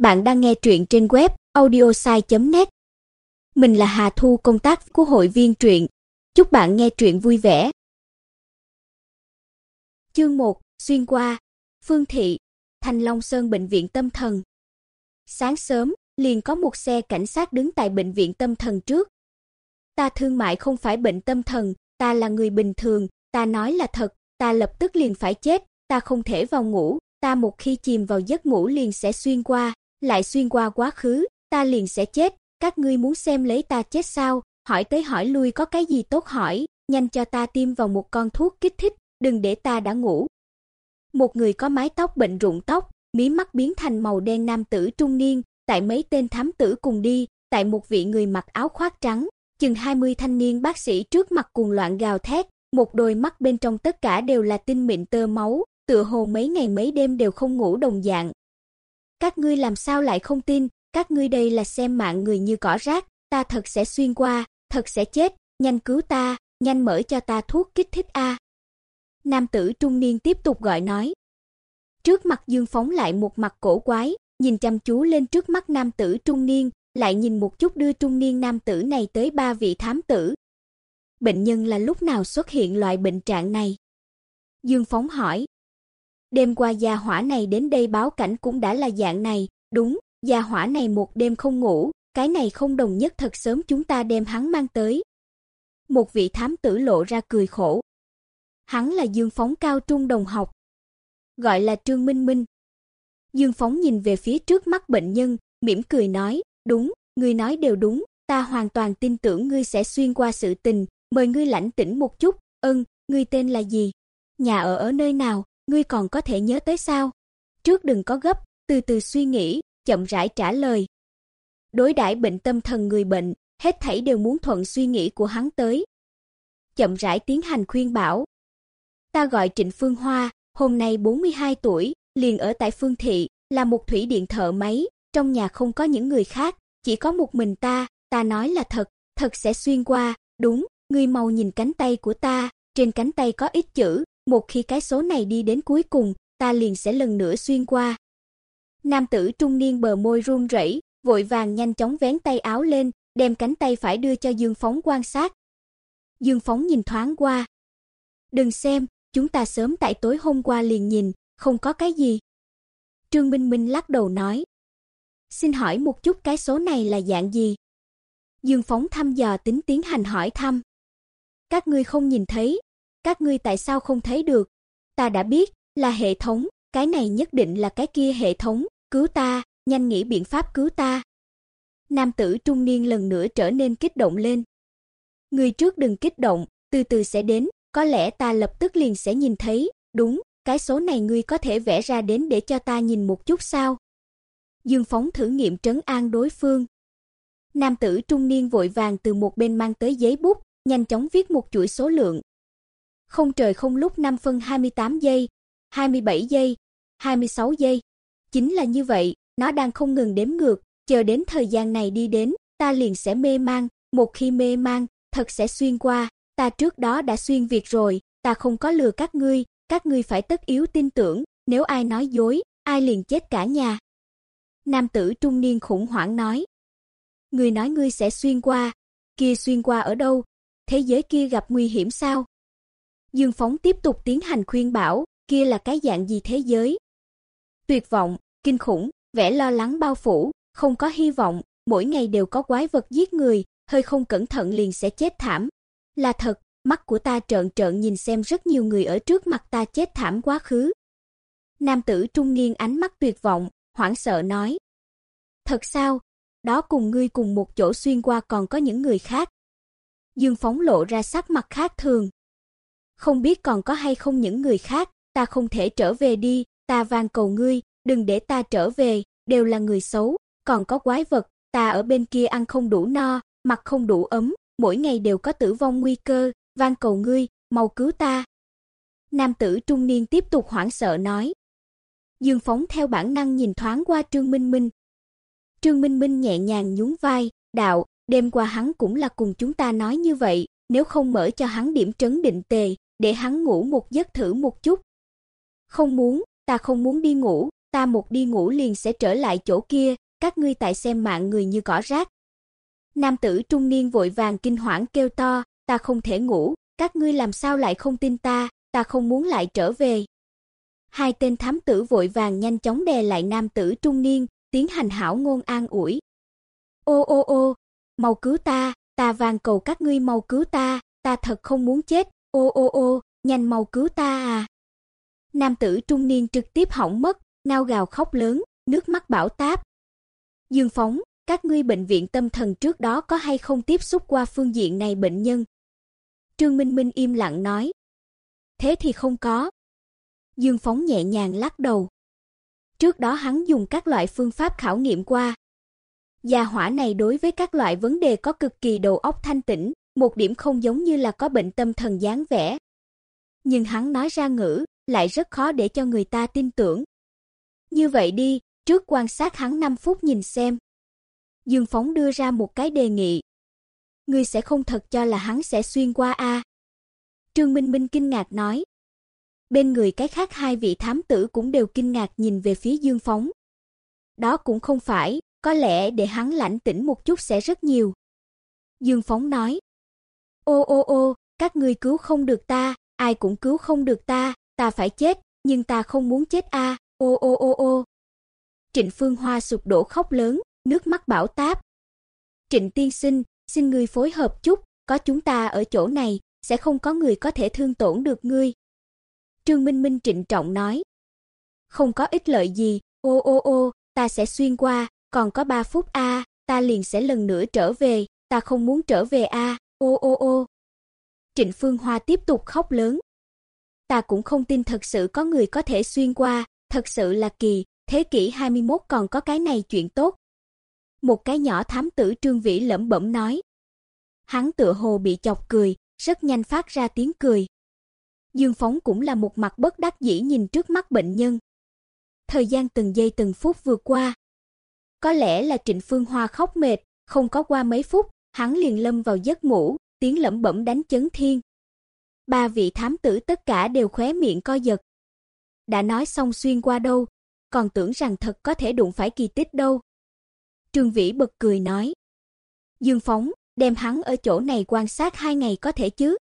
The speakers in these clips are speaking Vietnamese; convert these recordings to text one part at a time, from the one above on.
Bạn đang nghe truyện trên web audiosai.net. Mình là Hà Thu công tác của hội viên truyện. Chúc bạn nghe truyện vui vẻ. Chương 1, xuyên qua. Phương thị, Thành Long Sơn bệnh viện tâm thần. Sáng sớm, liền có một xe cảnh sát đứng tại bệnh viện tâm thần trước. Ta thương mại không phải bệnh tâm thần, ta là người bình thường, ta nói là thật, ta lập tức liền phải chết, ta không thể vào ngủ, ta một khi chìm vào giấc ngủ liền sẽ xuyên qua, lại xuyên qua quá khứ, ta liền sẽ chết, các ngươi muốn xem lấy ta chết sao? Hỏi tới hỏi lui có cái gì tốt hỏi, nhanh cho ta tiêm vào một con thuốc kích thích, đừng để ta đã ngủ. Một người có mái tóc bệnh rụng tóc, mí mắt biến thành màu đen nam tử trung niên, tại mấy tên thám tử cùng đi, tại một vị người mặc áo khoác trắng, chừng 20 thanh niên bác sĩ trước mặt cuồng loạn gào thét, một đôi mắt bên trong tất cả đều là tinh mịn tơ máu, tựa hồ mấy ngày mấy đêm đều không ngủ đồng dạng. Các ngươi làm sao lại không tin, các ngươi đây là xem mạng người như cỏ rác, ta thật sẽ xuyên qua, thật sẽ chết, nhanh cứu ta, nhanh mở cho ta thuốc kích thích a." Nam tử trung niên tiếp tục gọi nói. Trước mặt Dương phóng lại một mặt cổ quái, nhìn chăm chú lên trước mắt nam tử trung niên, lại nhìn một chút đưa trung niên nam tử này tới ba vị thám tử. Bệnh nhân là lúc nào xuất hiện loại bệnh trạng này? Dương phóng hỏi. Đêm qua gia hỏa này đến đây báo cảnh cũng đã là dạng này, đúng, gia hỏa này một đêm không ngủ, cái này không đồng nhất thật sớm chúng ta đem hắn mang tới. Một vị thám tử lộ ra cười khổ. Hắn là Dương Phóng cao trung đồng học, gọi là Trương Minh Minh. Dương Phóng nhìn về phía trước mắt bệnh nhân, mỉm cười nói, "Đúng, ngươi nói đều đúng, ta hoàn toàn tin tưởng ngươi sẽ xuyên qua sự tình, mời ngươi lãnh tĩnh một chút, ân, ngươi tên là gì? Nhà ở ở nơi nào? Ngươi còn có thể nhớ tới sao? Trước đừng có gấp, từ từ suy nghĩ, chậm rãi trả lời. Đối đãi bệnh tâm thần người bệnh, hết thảy đều muốn thuận suy nghĩ của hắn tới. Chậm rãi tiến hành khuyên bảo. Ta gọi Trịnh Phương Hoa, hôm nay 42 tuổi, liền ở tại Phương thị, là một thủy điện thợ máy, trong nhà không có những người khác, chỉ có một mình ta, ta nói là thật, thật sẽ xuyên qua, đúng, ngươi mau nhìn cánh tay của ta, trên cánh tay có ít chữ, một khi cái số này đi đến cuối cùng, ta liền sẽ lần nữa xuyên qua. Nam tử trung niên bờ môi run rẩy, vội vàng nhanh chóng vén tay áo lên, đem cánh tay phải đưa cho Dương Phóng quan sát. Dương Phóng nhìn thoáng qua. "Đừng xem, chúng ta sớm tại tối hôm qua liền nhìn, không có cái gì." Trương Minh Minh lắc đầu nói. "Xin hỏi một chút cái số này là dạng gì?" Dương Phóng thăm dò tính tiến hành hỏi thăm. "Các ngươi không nhìn thấy, các ngươi tại sao không thấy được? Ta đã biết, là hệ thống, cái này nhất định là cái kia hệ thống, cứu ta, nhanh nghĩ biện pháp cứu ta. Nam tử trung niên lần nữa trở nên kích động lên. Người trước đừng kích động, từ từ sẽ đến, có lẽ ta lập tức liền sẽ nhìn thấy, đúng, cái số này ngươi có thể vẽ ra đến để cho ta nhìn một chút sao? Dương Phóng thử nghiệm trấn an đối phương. Nam tử trung niên vội vàng từ một bên mang tới giấy bút, nhanh chóng viết một chuỗi số lượng, không trời không lúc 5 phân 28 giây, 27 giây, 26 giây. Chính là như vậy, nó đang không ngừng đếm ngược, chờ đến thời gian này đi đến, ta liền sẽ mê mang, một khi mê mang, thật sẽ xuyên qua, ta trước đó đã xuyên việc rồi, ta không có lừa các ngươi, các ngươi phải tất yếu tin tưởng, nếu ai nói dối, ai liền chết cả nhà. Nam tử trung niên khủng hoảng nói. Ngươi nói ngươi sẽ xuyên qua, kia xuyên qua ở đâu? Thế giới kia gặp nguy hiểm sao? Dương Phóng tiếp tục tiến hành khuyên bảo, kia là cái dạng gì thế giới? Tuyệt vọng, kinh khủng, vẻ lo lắng bao phủ, không có hy vọng, mỗi ngày đều có quái vật giết người, hơi không cẩn thận liền sẽ chết thảm. Là thật, mắt của ta trợn trợn nhìn xem rất nhiều người ở trước mặt ta chết thảm quá khứ. Nam tử trung niên ánh mắt tuyệt vọng, hoảng sợ nói: "Thật sao? Đó cùng ngươi cùng một chỗ xuyên qua còn có những người khác?" Dương Phóng lộ ra sắc mặt khác thường, không biết còn có hay không những người khác, ta không thể trở về đi, ta van cầu ngươi, đừng để ta trở về, đều là người xấu, còn có quái vật, ta ở bên kia ăn không đủ no, mặc không đủ ấm, mỗi ngày đều có tử vong nguy cơ, van cầu ngươi, mau cứu ta." Nam tử trung niên tiếp tục hoảng sợ nói. Dương Phóng theo bản năng nhìn thoáng qua Trương Minh Minh. Trương Minh Minh nhẹ nhàng nhún vai, "Đạo, đêm qua hắn cũng là cùng chúng ta nói như vậy, nếu không mở cho hắn điểm trấn định tề, để hắn ngủ một giấc thử một chút. Không muốn, ta không muốn đi ngủ, ta một đi ngủ liền sẽ trở lại chỗ kia, các ngươi tại xem mạng người như cỏ rác. Nam tử trung niên vội vàng kinh hoảng kêu to, ta không thể ngủ, các ngươi làm sao lại không tin ta, ta không muốn lại trở về. Hai tên thám tử vội vàng nhanh chóng đè lại nam tử trung niên, tiến hành hảo ngôn an ủi. Ô ô ô, mau cứu ta, ta van cầu các ngươi mau cứu ta, ta thật không muốn chết, ô ô ô, nhanh mau cứu ta à. Nam tử trung niên trực tiếp hỏng mất, nao gào khóc lớn, nước mắt bão táp. Dương Phóng, các ngươi bệnh viện tâm thần trước đó có hay không tiếp xúc qua phương diện này bệnh nhân? Trương Minh Minh im lặng nói. Thế thì không có. Dương Phóng nhẹ nhàng lắc đầu. Trước đó hắn dùng các loại phương pháp khảo nghiệm qua. Gia hỏa này đối với các loại vấn đề có cực kỳ đầu óc thanh tĩnh, một điểm không giống như là có bệnh tâm thần dáng vẻ. Nhưng hắn nói ra ngữ, lại rất khó để cho người ta tin tưởng. Như vậy đi, trước quan sát hắn 5 phút nhìn xem. Dương Phóng đưa ra một cái đề nghị. Ngươi sẽ không thật cho là hắn sẽ xuyên qua a? Trương Minh Minh kinh ngạc nói. Bên người cái khác hai vị thám tử cũng đều kinh ngạc nhìn về phía Dương Phóng. Đó cũng không phải, có lẽ để hắn lãnh tĩnh một chút sẽ rất nhiều. Dương Phóng nói. Ô ô ô, các ngươi cứu không được ta, ai cũng cứu không được ta, ta phải chết, nhưng ta không muốn chết a. Ô ô ô ô. Trịnh Phương Hoa sụp đổ khóc lớn, nước mắt bão táp. Trịnh tiên sinh, xin ngươi phối hợp chút, có chúng ta ở chỗ này, sẽ không có người có thể thương tổn được ngươi. Trương Minh Minh trịnh trọng nói. Không có ích lợi gì, ô ô ô, ta sẽ xuyên qua, còn có 3 phút a, ta liền sẽ lần nữa trở về, ta không muốn trở về a, ô ô ô. Trịnh Phương Hoa tiếp tục khóc lớn. Ta cũng không tin thật sự có người có thể xuyên qua, thật sự là kỳ, thế kỷ 21 còn có cái này chuyện tốt. Một cái nhỏ thám tử Trương Vĩ lẩm bẩm nói. Hắn tựa hồ bị chọc cười, rất nhanh phát ra tiếng cười. Dương Phóng cũng là một mặt bất đắc dĩ nhìn trước mắt bệnh nhân. Thời gian từng giây từng phút vượt qua. Có lẽ là Trịnh Phương Hoa khóc mệt, không có qua mấy phút, hắn liền lâm vào giấc ngủ, tiếng lẩm bẩm đánh chấn thiên. Ba vị thám tử tất cả đều khóe miệng co giật. Đã nói xong xuyên qua đâu, còn tưởng rằng thật có thể đụng phải kỳ tích đâu. Trương Vĩ bật cười nói. Dương Phóng, đem hắn ở chỗ này quan sát hai ngày có thể chứ?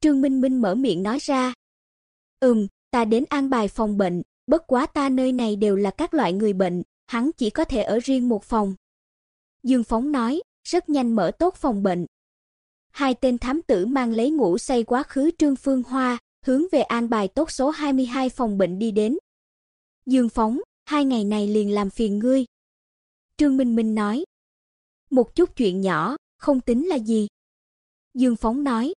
Trương Minh Minh mở miệng nói ra. Ừm, ta đến an bài phòng bệnh, bất quá ta nơi này đều là các loại người bệnh, hắn chỉ có thể ở riêng một phòng. Dương Phóng nói, rất nhanh mở tốt phòng bệnh. Hai tên thám tử mang lấy ngủ say quá khứ Trương Phương Hoa, hướng về an bài tốt số 22 phòng bệnh đi đến. Dương Phóng, hai ngày này liền làm phiền ngươi. Trương Minh Minh nói. Một chút chuyện nhỏ, không tính là gì. Dương Phóng nói.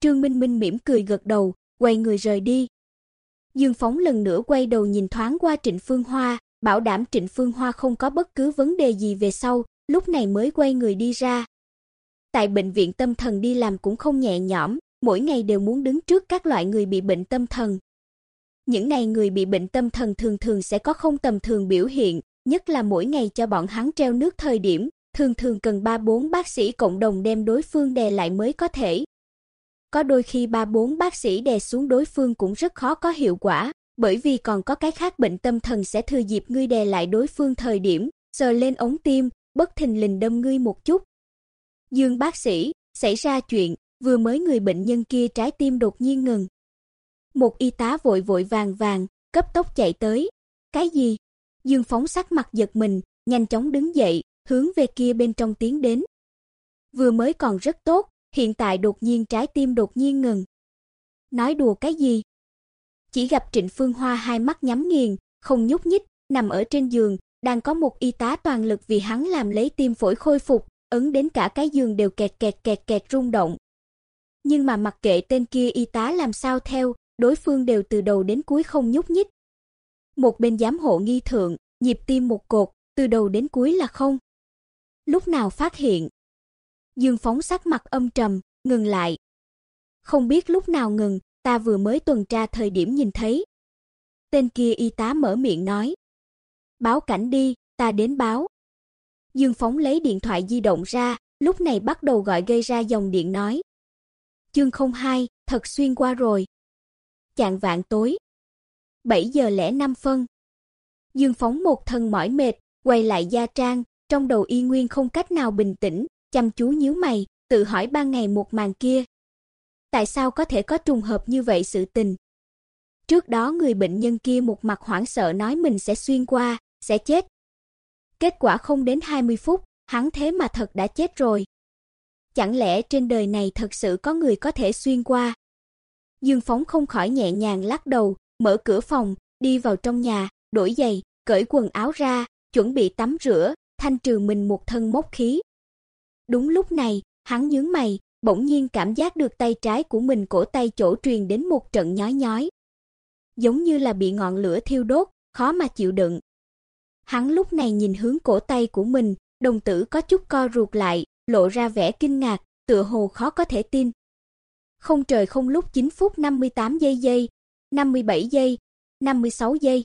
Trương Minh Minh mỉm cười gật đầu, quay người rời đi. Dương Phóng lần nữa quay đầu nhìn thoáng qua Trịnh Phương Hoa, bảo đảm Trịnh Phương Hoa không có bất cứ vấn đề gì về sau, lúc này mới quay người đi ra. Tại bệnh viện tâm thần đi làm cũng không nhẹ nhõm, mỗi ngày đều muốn đứng trước các loại người bị bệnh tâm thần. Những này người bị bệnh tâm thần thường thường sẽ có không tầm thường biểu hiện, nhất là mỗi ngày cho bọn hắn treo nước thời điểm, thường thường cần 3-4 bác sĩ cộng đồng đem đối phương đè lại mới có thể. Có đôi khi 3-4 bác sĩ đè xuống đối phương cũng rất khó có hiệu quả, bởi vì còn có cái khác bệnh tâm thần sẽ thừa dịp ngươi đè lại đối phương thời điểm, sờ lên ống tim, bất thình lình đâm ngươi một chút. Dương bác sĩ, xảy ra chuyện, vừa mới người bệnh nhân kia trái tim đột nhiên ngừng. Một y tá vội vội vàng vàng, cấp tốc chạy tới. Cái gì? Dương phóng sắc mặt giật mình, nhanh chóng đứng dậy, hướng về kia bên trong tiến đến. Vừa mới còn rất tốt, hiện tại đột nhiên trái tim đột nhiên ngừng. Nói đùa cái gì? Chỉ gặp Trịnh Phương Hoa hai mắt nhắm nghiền, không nhúc nhích, nằm ở trên giường, đang có một y tá toàn lực vì hắn làm lấy tim phổi khôi phục, ấn đến cả cái giường đều kẹt kẹt kẹt kẹt rung động. Nhưng mà mặc kệ tên kia y tá làm sao theo, đối phương đều từ đầu đến cuối không nhúc nhích. Một bên giám hộ nghi thượng, nhịp tim một cột, từ đầu đến cuối là không. Lúc nào phát hiện? Dương phóng sắc mặt âm trầm, ngừng lại. Không biết lúc nào ngừng, ta vừa mới tuần tra thời điểm nhìn thấy. Tên kia y tá mở miệng nói. Báo cảnh đi, ta đến báo. Dương Phóng lấy điện thoại di động ra, lúc này bắt đầu gọi gây ra dòng điện nói. Chương 02, thật xuyên qua rồi. Chạng vạn tối. 7 giờ lẻ 5 phân. Dương Phóng một thân mỏi mệt, quay lại gia trang, trong đầu y nguyên không cách nào bình tĩnh, chăm chú nhíu mày, tự hỏi ban ngày một màn kia. Tại sao có thể có trùng hợp như vậy sự tình? Trước đó người bệnh nhân kia một mặt hoảng sợ nói mình sẽ xuyên qua, sẽ chết. Kết quả không đến 20 phút, hắn thế mà thật đã chết rồi. Chẳng lẽ trên đời này thật sự có người có thể xuyên qua? Dương Phóng không khỏi nhẹ nhàng lắc đầu, mở cửa phòng, đi vào trong nhà, đổi giày, cởi quần áo ra, chuẩn bị tắm rửa, thanh trừ mình một thân mốc khí. Đúng lúc này, hắn nhướng mày, bỗng nhiên cảm giác được tay trái của mình cổ tay chỗ truyền đến một trận nhói nhói. Giống như là bị ngọn lửa thiêu đốt, khó mà chịu đựng. Hắn lúc này nhìn hướng cổ tay của mình, đồng tử có chút co ruột lại, lộ ra vẻ kinh ngạc, tựa hồ khó có thể tin. Không trời không lúc 9 phút 58 giây giây, 57 giây, 56 giây.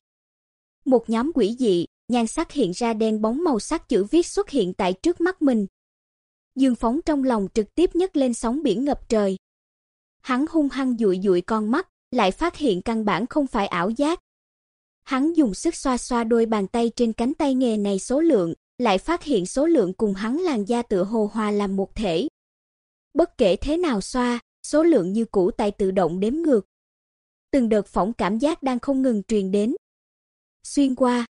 Một nhóm quỷ dị, nhan sắc hiện ra đen bóng màu sắc chữ viết xuất hiện tại trước mắt mình. Dương Phóng trong lòng trực tiếp nhấc lên sóng biển ngập trời. Hắn hung hăng dụi dụi con mắt, lại phát hiện căn bản không phải ảo giác. Hắn dùng sức xoa xoa đôi bàn tay trên cánh tay nghề này số lượng, lại phát hiện số lượng cùng hắn làn da tựa hồ hòa làm một thể. Bất kể thế nào xoa, số lượng như cũ tại tự động đếm ngược. Từng đợt phỏng cảm giác đang không ngừng truyền đến. Xuyên qua.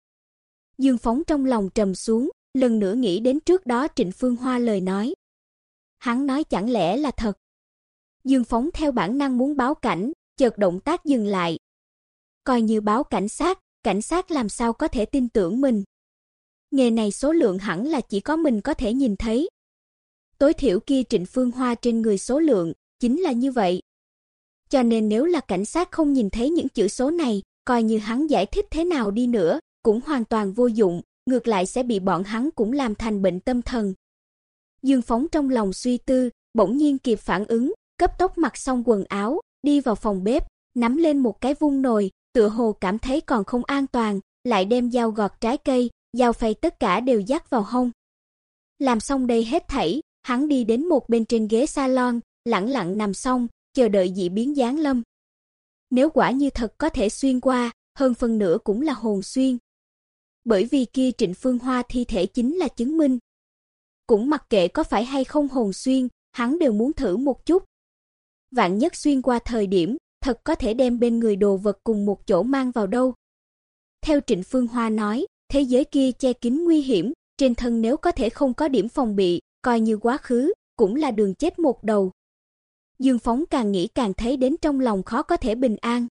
Dương Phóng trong lòng trầm xuống, lần nữa nghĩ đến trước đó Trịnh Phương Hoa lời nói. Hắn nói chẳng lẽ là thật. Dương Phóng theo bản năng muốn báo cảnh, chợt động tác dừng lại. Coi như báo cảnh sát, cảnh sát làm sao có thể tin tưởng mình. Nghề này số lượng hẳn là chỉ có mình có thể nhìn thấy. Tối thiểu kia Trịnh Phương Hoa trên người số lượng, chính là như vậy. Cho nên nếu là cảnh sát không nhìn thấy những chữ số này, coi như hắn giải thích thế nào đi nữa, cũng hoàn toàn vô dụng, ngược lại sẽ bị bọn hắn cũng làm thành bệnh tâm thần. Dương Phóng trong lòng suy tư, bỗng nhiên kịp phản ứng, cấp tốc mặc xong quần áo, đi vào phòng bếp, nắm lên một cái vung nồi, tựa hồ cảm thấy còn không an toàn, lại đem dao gọt trái cây, dao phay tất cả đều dắt vào hông. Làm xong đây hết thảy, hắn đi đến một bên trên ghế salon, lặng lặng nằm xong, chờ đợi dị biến giáng lâm. Nếu quả như thật có thể xuyên qua, hơn phần nửa cũng là hồn xuyên. Bởi vì kia Trịnh Phương Hoa thi thể chính là chứng minh. Cũng mặc kệ có phải hay không hồn xuyên, hắn đều muốn thử một chút. Vạn nhất xuyên qua thời điểm, thật có thể đem bên người đồ vật cùng một chỗ mang vào đâu. Theo Trịnh Phương Hoa nói, thế giới kia che kín nguy hiểm, trên thân nếu có thể không có điểm phòng bị, coi như quá khứ, cũng là đường chết một đầu. Dương Phóng càng nghĩ càng thấy đến trong lòng khó có thể bình an.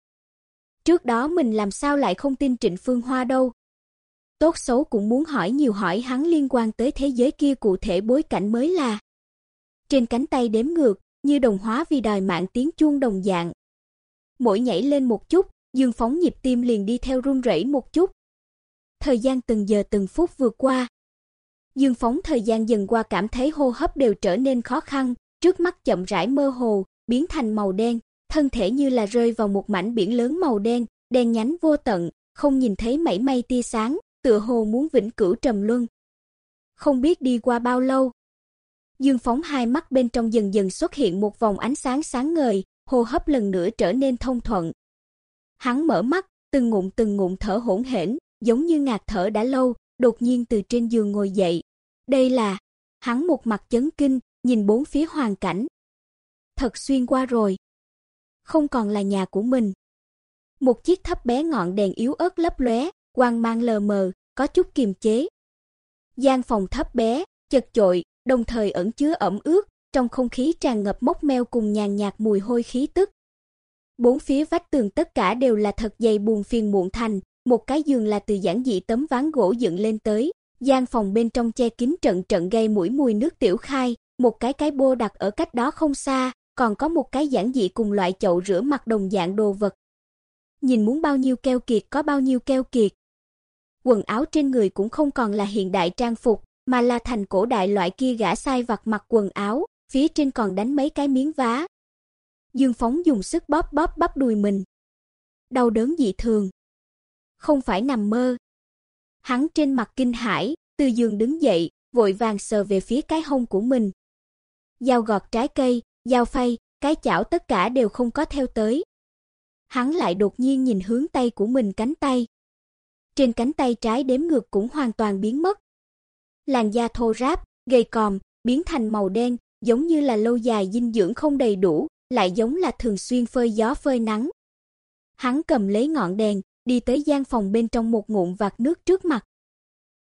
Trước đó mình làm sao lại không tin Trịnh Phương Hoa đâu. Tốt xấu cũng muốn hỏi nhiều hỏi hắn liên quan tới thế giới kia cụ thể bối cảnh mới là. Trên cánh tay đếm ngược, như đồng hóa vì đòi mạng tiếng chuông đồng dạng. Mỗi nhảy lên một chút, Dương Phóng nhịp tim liền đi theo run rẩy một chút. Thời gian từng giờ từng phút vừa qua. Dương Phóng thời gian dần qua cảm thấy hô hấp đều trở nên khó khăn, trước mắt chậm rãi mơ hồ, biến thành màu đen, thân thể như là rơi vào một mảnh biển lớn màu đen, đen nhánh vô tận, không nhìn thấy mảy may tia sáng, tựa hồ muốn vĩnh cửu trầm luân. Không biết đi qua bao lâu, Dương Phóng hai mắt bên trong dần dần xuất hiện một vòng ánh sáng sáng ngời, hô hấp lần nữa trở nên thông thuận. Hắn mở mắt, từng ngụm từng ngụm thở hỗn hển, giống như ngạt thở đã lâu, đột nhiên từ trên giường ngồi dậy. Đây là, hắn một mặt chấn kinh, nhìn bốn phía hoàn cảnh. Thật xuyên qua rồi. Không còn là nhà của mình. Một chiếc thấp bé ngọn đèn yếu ớt lấp lóe, quang mang lờ mờ, có chút kiềm chế. Gian phòng thấp bé, chật chội, đồng thời ẩn chứa ẩm ướt, trong không khí tràn ngập mốc meo cùng nhàn nhạt mùi hôi khí tức. Bốn phía vách tường tất cả đều là thật dày buồn phiền muộn thành, một cái giường là từ giản dị tấm ván gỗ dựng lên tới, gian phòng bên trong che kín trận trận gây mũi mùi nước tiểu khai, một cái cái bô đặt ở cách đó không xa, còn có một cái giản dị cùng loại chậu rửa mặt đồng dạng đồ vật. Nhìn muốn bao nhiêu keo kiệt có bao nhiêu keo kiệt. Quần áo trên người cũng không còn là hiện đại trang phục, mà là thành cổ đại loại kia gã sai vặt mặc quần áo, phía trên còn đánh mấy cái miếng vá. Dương Phóng dùng sức bóp bóp bắp đùi mình. Đau đớn dị thường. Không phải nằm mơ. Hắn trên mặt kinh hãi, từ giường đứng dậy, vội vàng sờ về phía cái hông của mình. Dao gọt trái cây, dao phay, cái chảo tất cả đều không có theo tới. Hắn lại đột nhiên nhìn hướng tay của mình cánh tay. trên cánh tay trái đếm ngược cũng hoàn toàn biến mất. Làn da thô ráp, gầy còm, biến thành màu đen, giống như là lâu dài dinh dưỡng không đầy đủ, lại giống là thường xuyên phơi gió phơi nắng. Hắn cầm lấy ngọn đèn, đi tới gian phòng bên trong một ngụm vạc nước trước mặt.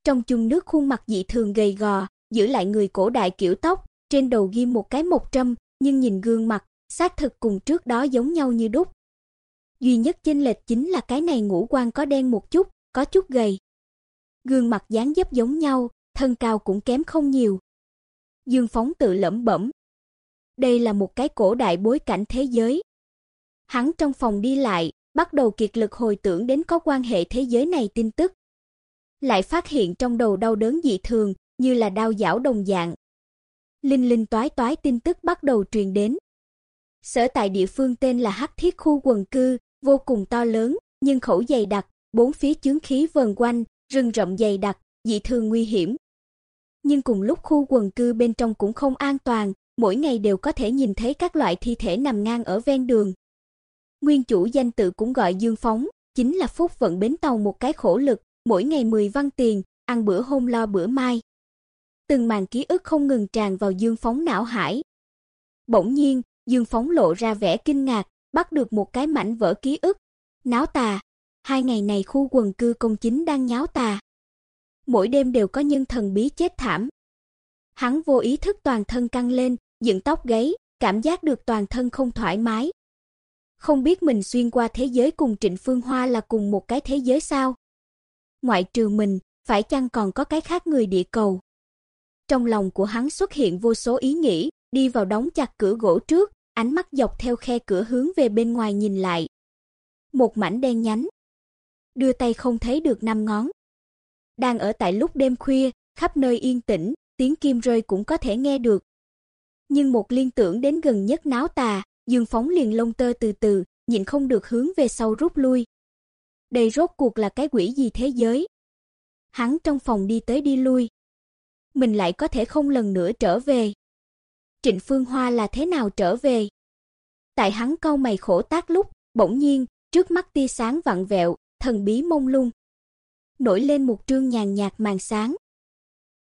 Trong chung nước khuôn mặt dị thường gầy gò, giữ lại người cổ đại kiểu tóc, trên đầu ghim một cái một trâm, nhưng nhìn gương mặt, xác thực cùng trước đó giống nhau như đúc. Duy nhất chênh lệch chính là cái này ngũ quan có đen một chút, có chút gầy. Gương mặt dáng dấp giống nhau, thân cao cũng kém không nhiều. Dương Phóng tự lẩm bẩm. Đây là một cái cổ đại bối cảnh thế giới. Hắn trong phòng đi lại, bắt đầu kiệt lực hồi tưởng đến có quan hệ thế giới này tin tức. Lại phát hiện trong đầu đau đớn dị thường, như là đau giảo đồng dạng. Linh linh toái toái tin tức bắt đầu truyền đến. Sở tại địa phương tên là Hắc Thiết khu quần cư, vô cùng to lớn, nhưng khẩu dày đặc, bốn phía chướng khí vần quanh, rừng rậm dày đặc, dị thường nguy hiểm. Nhưng cùng lúc khu quần cư bên trong cũng không an toàn, mỗi ngày đều có thể nhìn thấy các loại thi thể nằm ngang ở ven đường. Nguyên chủ danh tự cũng gọi Dương Phóng, chính là phúc vận bến tàu một cái khổ lực, mỗi ngày 10 văn tiền, ăn bữa hôm lo bữa mai. Từng màn ký ức không ngừng tràn vào Dương Phóng não hải. Bỗng nhiên, Dương Phóng lộ ra vẻ kinh ngạc, bắt được một cái mảnh vỡ ký ức. Náo tà, hai ngày này khu quần cư công chính đang nháo tà. Mỗi đêm đều có nhân thần bí chết thảm. Hắn vô ý thức toàn thân căng lên, dựng tóc gáy, cảm giác được toàn thân không thoải mái. Không biết mình xuyên qua thế giới cùng Trịnh Phương Hoa là cùng một cái thế giới sao? Ngoại trừ mình, phải chăng còn có cái khác người địa cầu? Trong lòng của hắn xuất hiện vô số ý nghĩ, đi vào đóng chặt cửa gỗ trước, ánh mắt dọc theo khe cửa hướng về bên ngoài nhìn lại. Một mảnh đen nhánh. Đưa tay không thấy được năm ngón. Đang ở tại lúc đêm khuya, khắp nơi yên tĩnh, tiếng kim rơi cũng có thể nghe được. Nhưng một liên tưởng đến gần nhất náo tà, Dương Phóng liền lông tơ từ từ, nhịn không được hướng về sau rút lui. Đây rốt cuộc là cái quỷ gì thế giới? Hắn trong phòng đi tới đi lui. Mình lại có thể không lần nữa trở về. Trịnh Phương Hoa là thế nào trở về? Tại hắn cau mày khổ tác lúc, bỗng nhiên, trước mắt tia sáng vặn vẹo, thần bí mông lung. Nổi lên một trương nhàn nhạt màn sáng.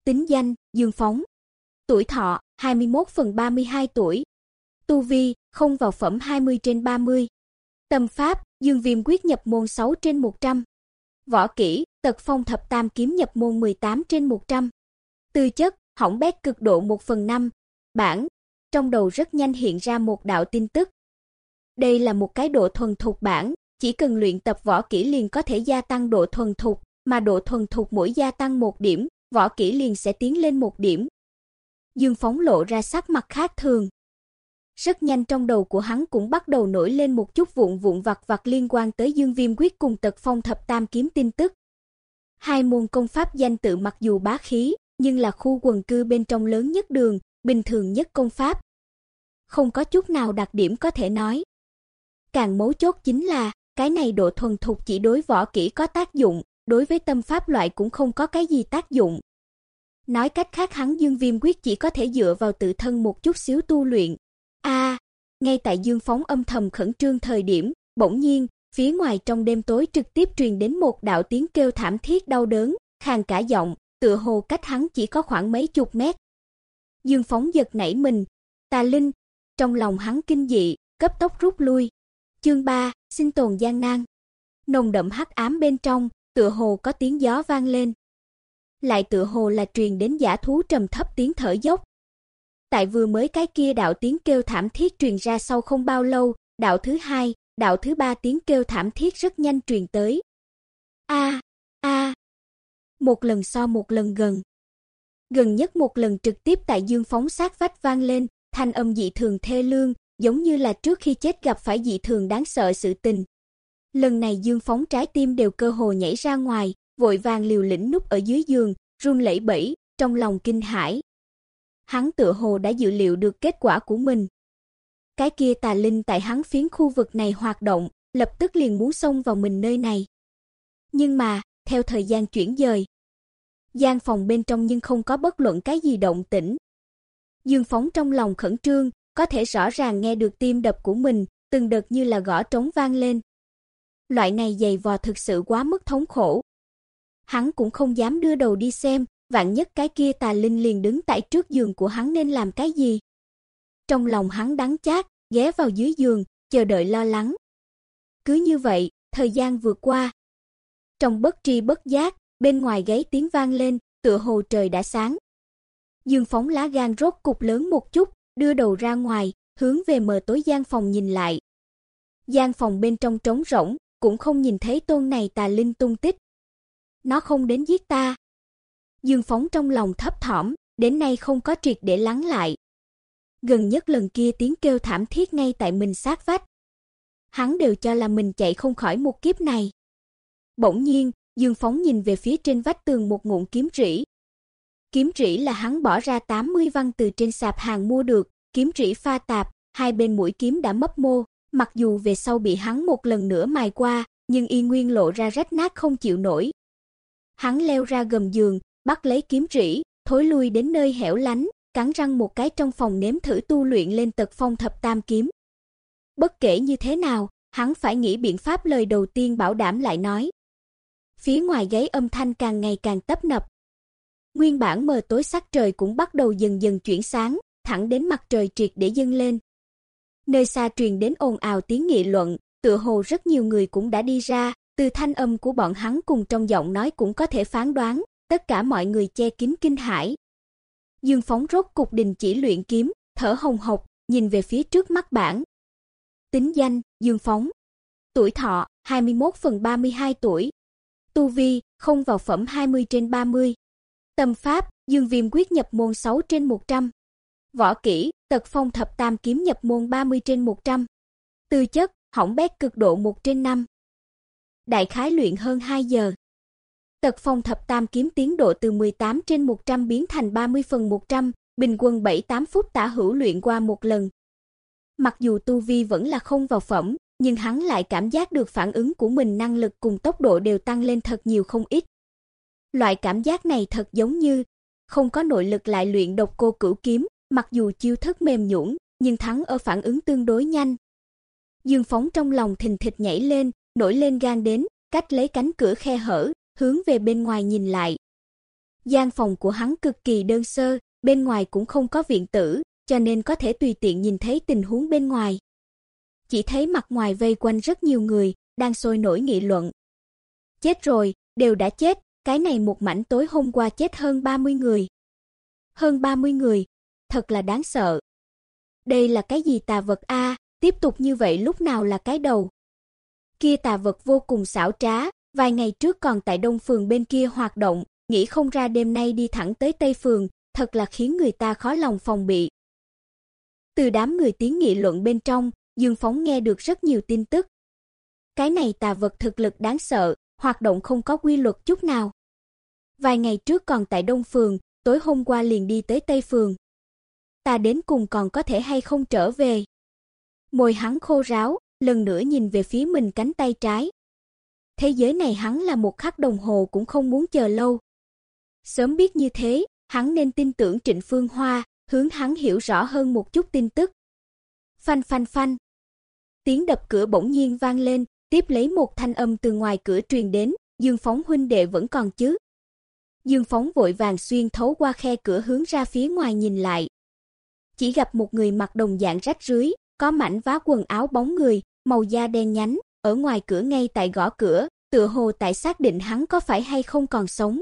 Tính danh: Dương Phóng. Tuổi thọ: 21 phần 32 tuổi. Tu vi: không vào phẩm 20 trên 30. Tâm pháp: Dương Viêm quyết nhập môn 6 trên 100. Võ kỹ: Tật phong thập tam kiếm nhập môn 18 trên 100. Tư chất: Hỏng bét cực độ 1 phần 5. Bản: Trong đầu rất nhanh hiện ra một đạo tin tức. Đây là một cái độ thuần thục bản, chỉ cần luyện tập võ kỹ liền có thể gia tăng độ thuần thục, mà độ thuần thục mỗi gia tăng một điểm, võ kỹ liền sẽ tiến lên một điểm. Dương Phóng lộ ra sắc mặt khác thường. Rất nhanh trong đầu của hắn cũng bắt đầu nổi lên một chút vụn vụn vặt vặt liên quan tới Dương Viêm quyết cùng Tật Phong thập tam kiếm tin tức. Hai môn công pháp danh tự mặc dù bá khí, nhưng là khu quần cư bên trong lớn nhất đường, bình thường nhất công pháp. Không có chút nào đặc điểm có thể nói. Càng mấu chốt chính là, cái này độ thuần thục chỉ đối võ kỹ có tác dụng, đối với tâm pháp loại cũng không có cái gì tác dụng. Nói cách khác hắn Dương Viêm quyết chỉ có thể dựa vào tự thân một chút xíu tu luyện. A, ngay tại Dương Phóng âm thầm khẩn trương thời điểm, bỗng nhiên, phía ngoài trong đêm tối trực tiếp truyền đến một đạo tiếng kêu thảm thiết đau đớn, khàn cả giọng, tựa hồ cách hắn chỉ có khoảng mấy chục mét. Dương Phóng giật nảy mình, "Tà Linh!" Trong lòng hắn kinh dị, cấp tốc rút lui. Chương 3, sinh tồn gian nan. Nồng đậm hắc ám bên trong, tựa hồ có tiếng gió vang lên. Lại tựa hồ là truyền đến giả thú trầm thấp tiếng thở dốc. Tại vừa mới cái kia đạo tiếng kêu thảm thiết truyền ra sau không bao lâu, đạo thứ hai, đạo thứ ba tiếng kêu thảm thiết rất nhanh truyền tới. A, a. Một lần so một lần gần. Gần nhất một lần trực tiếp tại Dương phóng sát vách vang lên, thanh âm dị thường thê lương, giống như là trước khi chết gặp phải dị thường đáng sợ sự tình. Lần này Dương phóng trái tim đều cơ hồ nhảy ra ngoài, vội vàng liều lĩnh núp ở dưới giường, run lẩy bẩy, trong lòng kinh hãi. Hắn tựa hồ đã dự liệu được kết quả của mình. Cái kia tà linh tại hắn phiến khu vực này hoạt động, lập tức liền muốn xông vào mình nơi này. Nhưng mà, theo thời gian chuyển dời, gian phòng bên trong nhưng không có bất luận cái gì động tĩnh. Dương Phóng trong lòng khẩn trương, có thể rõ ràng nghe được tim đập của mình, từng đợt như là gõ trống vang lên. Loại này dày vò thực sự quá mức thống khổ. hắn cũng không dám đưa đầu đi xem, vạn nhất cái kia tà linh liền đứng tại trước giường của hắn nên làm cái gì. Trong lòng hắn đắng chát, ghé vào dưới giường, chờ đợi lo lắng. Cứ như vậy, thời gian vượt qua. Trong bất tri bất giác, bên ngoài gáy tiếng vang lên, tựa hồ trời đã sáng. Dương phóng lá gan rốt cục lớn một chút, đưa đầu ra ngoài, hướng về mờ tối gian phòng nhìn lại. Gian phòng bên trong trống rỗng, cũng không nhìn thấy tôn này tà linh tung tích. Nó không đến giết ta. Dương phóng trong lòng thấp thỏm, đến nay không có triệt để lắng lại. Gần nhất lần kia tiếng kêu thảm thiết ngay tại mình sát vách. Hắn đều cho là mình chạy không khỏi một kiếp này. Bỗng nhiên, Dương Phóng nhìn về phía trên vách tường một ngụm kiếm rỉ. Kiếm rỉ là hắn bỏ ra 80 văn từ trên sạp hàng mua được, kiếm rỉ pha tạp, hai bên mũi kiếm đã mấp mô, mặc dù về sau bị hắn một lần nữa mài qua, nhưng y nguyên lộ ra rách nát không chịu nổi. Hắn leo ra gầm giường, bắt lấy kiếm rỉ, thối lui đến nơi hẻo lánh, cắn răng một cái trong phòng nếm thử tu luyện lên tật phong thập tam kiếm. Bất kể như thế nào, hắn phải nghĩ biện pháp lời đầu tiên bảo đảm lại nói. Phía ngoài gáy âm thanh càng ngày càng tấp nập. Nguyên bản mờ tối sắc trời cũng bắt đầu dần dần chuyển sáng, thẳng đến mặt trời triệt để dâng lên. Nơi xa truyền đến ồn ào tiếng nghị luận, tựa hồ rất nhiều người cũng đã đi ra, từ thanh âm của bọn hắn cùng trong giọng nói cũng có thể phán đoán, tất cả mọi người che kín kinh hãi. Dương Phóng rốt cục đình chỉ luyện kiếm, thở hồng hộc, nhìn về phía trước mắt bảng. Tính danh: Dương Phóng. Tuổi thọ: 21 phần 32 tuổi. Tu vi: không vào phẩm 20 trên 30. Tâm pháp: Dương Viêm quyết nhập môn 6 trên 100. Võ kỹ: Tật phong thập tam kiếm nhập môn 30 trên 100. Tư chất: hỏng bét cực độ 1 trên 5. Đại khái luyện hơn 2 giờ. Tật phong thập tam kiếm tiến độ từ 18 trên 100 biến thành 30 phần 100, bình quân 7-8 phút tả hữu luyện qua một lần. Mặc dù tu vi vẫn là không vào phẩm, nhưng hắn lại cảm giác được phản ứng của mình năng lực cùng tốc độ đều tăng lên thật nhiều không ít. Loại cảm giác này thật giống như không có nội lực lại luyện độc cô cửu kiếm, mặc dù chiêu thức mềm nhũn, nhưng thắng ở phản ứng tương đối nhanh. Dương Phóng trong lòng thình thịch nhảy lên, nổi lên gan đến, cách lấy cánh cửa khe hở, hướng về bên ngoài nhìn lại. Gian phòng của hắn cực kỳ đơn sơ, bên ngoài cũng không có viện tử, cho nên có thể tùy tiện nhìn thấy tình huống bên ngoài. Chỉ thấy mặt ngoài vây quanh rất nhiều người, đang sôi nổi nghị luận. Chết rồi, đều đã chết, cái này một mảnh tối hôm qua chết hơn 30 người. Hơn 30 người, thật là đáng sợ. Đây là cái gì tà vật a, tiếp tục như vậy lúc nào là cái đầu. Kia tà vật vô cùng xảo trá, vài ngày trước còn tại Đông phường bên kia hoạt động, nghĩ không ra đêm nay đi thẳng tới Tây phường, thật là khiến người ta khó lòng phòng bị. Từ đám người tiếng nghị luận bên trong, Dương Phóng nghe được rất nhiều tin tức. Cái này tà vật thực lực đáng sợ, hoạt động không có quy luật chút nào. Vài ngày trước còn tại Đông phường, tối hôm qua liền đi tới Tây phường. Ta đến cùng còn có thể hay không trở về? Môi hắn khô ráo, lần nữa nhìn về phía mình cánh tay trái. Thế giới này hắn là một khắc đồng hồ cũng không muốn chờ lâu. Sớm biết như thế, hắn nên tin tưởng Trịnh Phương Hoa, hướng hắn hiểu rõ hơn một chút tin tức. Phanh phanh phanh. Tiếng đập cửa bỗng nhiên vang lên, tiếp lấy một thanh âm từ ngoài cửa truyền đến, Dương Phóng huynh đệ vẫn còn chứ? Dương Phóng vội vàng xuyên thấu qua khe cửa hướng ra phía ngoài nhìn lại. Chỉ gặp một người mặc đồng dạng rách rưới, có mảnh vá quần áo bóng người, màu da đen nhánh, ở ngoài cửa ngay tại gõ cửa, tựa hồ tại xác định hắn có phải hay không còn sống.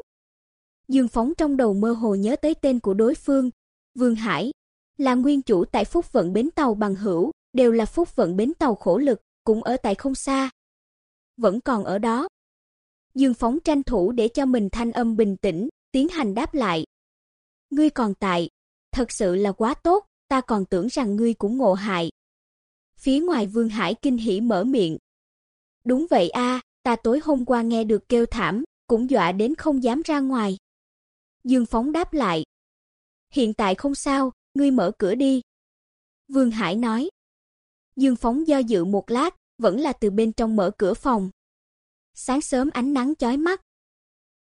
Dương Phóng trong đầu mơ hồ nhớ tới tên của đối phương, Vương Hải, là nguyên chủ tại Phúc Vận bến tàu bằng hữu, đều là Phúc Vận bến tàu khổ lực, cũng ở tại không xa. Vẫn còn ở đó. Dương Phóng tranh thủ để cho mình thanh âm bình tĩnh, tiến hành đáp lại. Ngươi còn tại, thật sự là quá tốt, ta còn tưởng rằng ngươi cũng ngộ hại. Phía ngoài Vương Hải kinh hỉ mở miệng. Đúng vậy a, ta tối hôm qua nghe được kêu thảm, cũng dọa đến không dám ra ngoài. Dương Phóng đáp lại. Hiện tại không sao, ngươi mở cửa đi. Vương Hải nói. Dương Phóng do dự một lát, vẫn là từ bên trong mở cửa phòng. Sáng sớm ánh nắng chói mắt.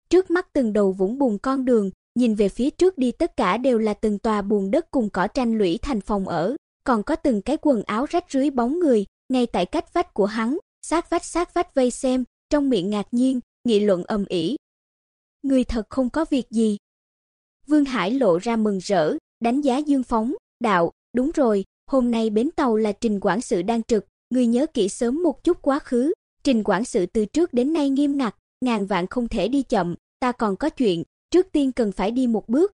Trước mắt từng đầu vũng bùn con đường, nhìn về phía trước đi tất cả đều là từng tòa buồn đất cùng cỏ tranh lũy thành phòng ở, còn có từng cái quần áo rách rưới bóng người, ngay tại cách vách của hắn, sát vách sát vách vây xem, trong miệng ngạc nhiên, nghị luận ầm ĩ. người thật không có việc gì. Vương Hải lộ ra mừng rỡ, đánh giá Dương Phóng, đạo, đúng rồi, hôm nay bến tàu là Trình quản sự đang trực, ngươi nhớ kỹ sớm một chút quá khứ, Trình quản sự từ trước đến nay nghiêm ngặt, ngàn vạn không thể đi chậm, ta còn có chuyện, trước tiên cần phải đi một bước.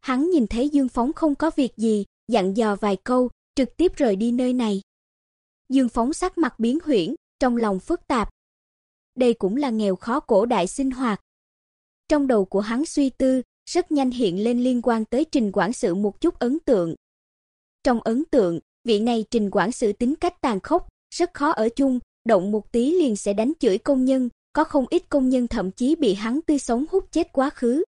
Hắn nhìn thấy Dương Phóng không có việc gì, dặn dò vài câu, trực tiếp rời đi nơi này. Dương Phóng sắc mặt biến huyễn, trong lòng phức tạp. Đây cũng là nghèo khó cổ đại sinh hoạt. Trong đầu của hắn suy tư, rất nhanh hiện lên liên quan tới Trình quản sự một chút ấn tượng. Trong ấn tượng, vị này Trình quản sự tính cách tàn khốc, rất khó ở chung, động một tí liền sẽ đánh chửi công nhân, có không ít công nhân thậm chí bị hắn tươi sống hút chết quá khứ.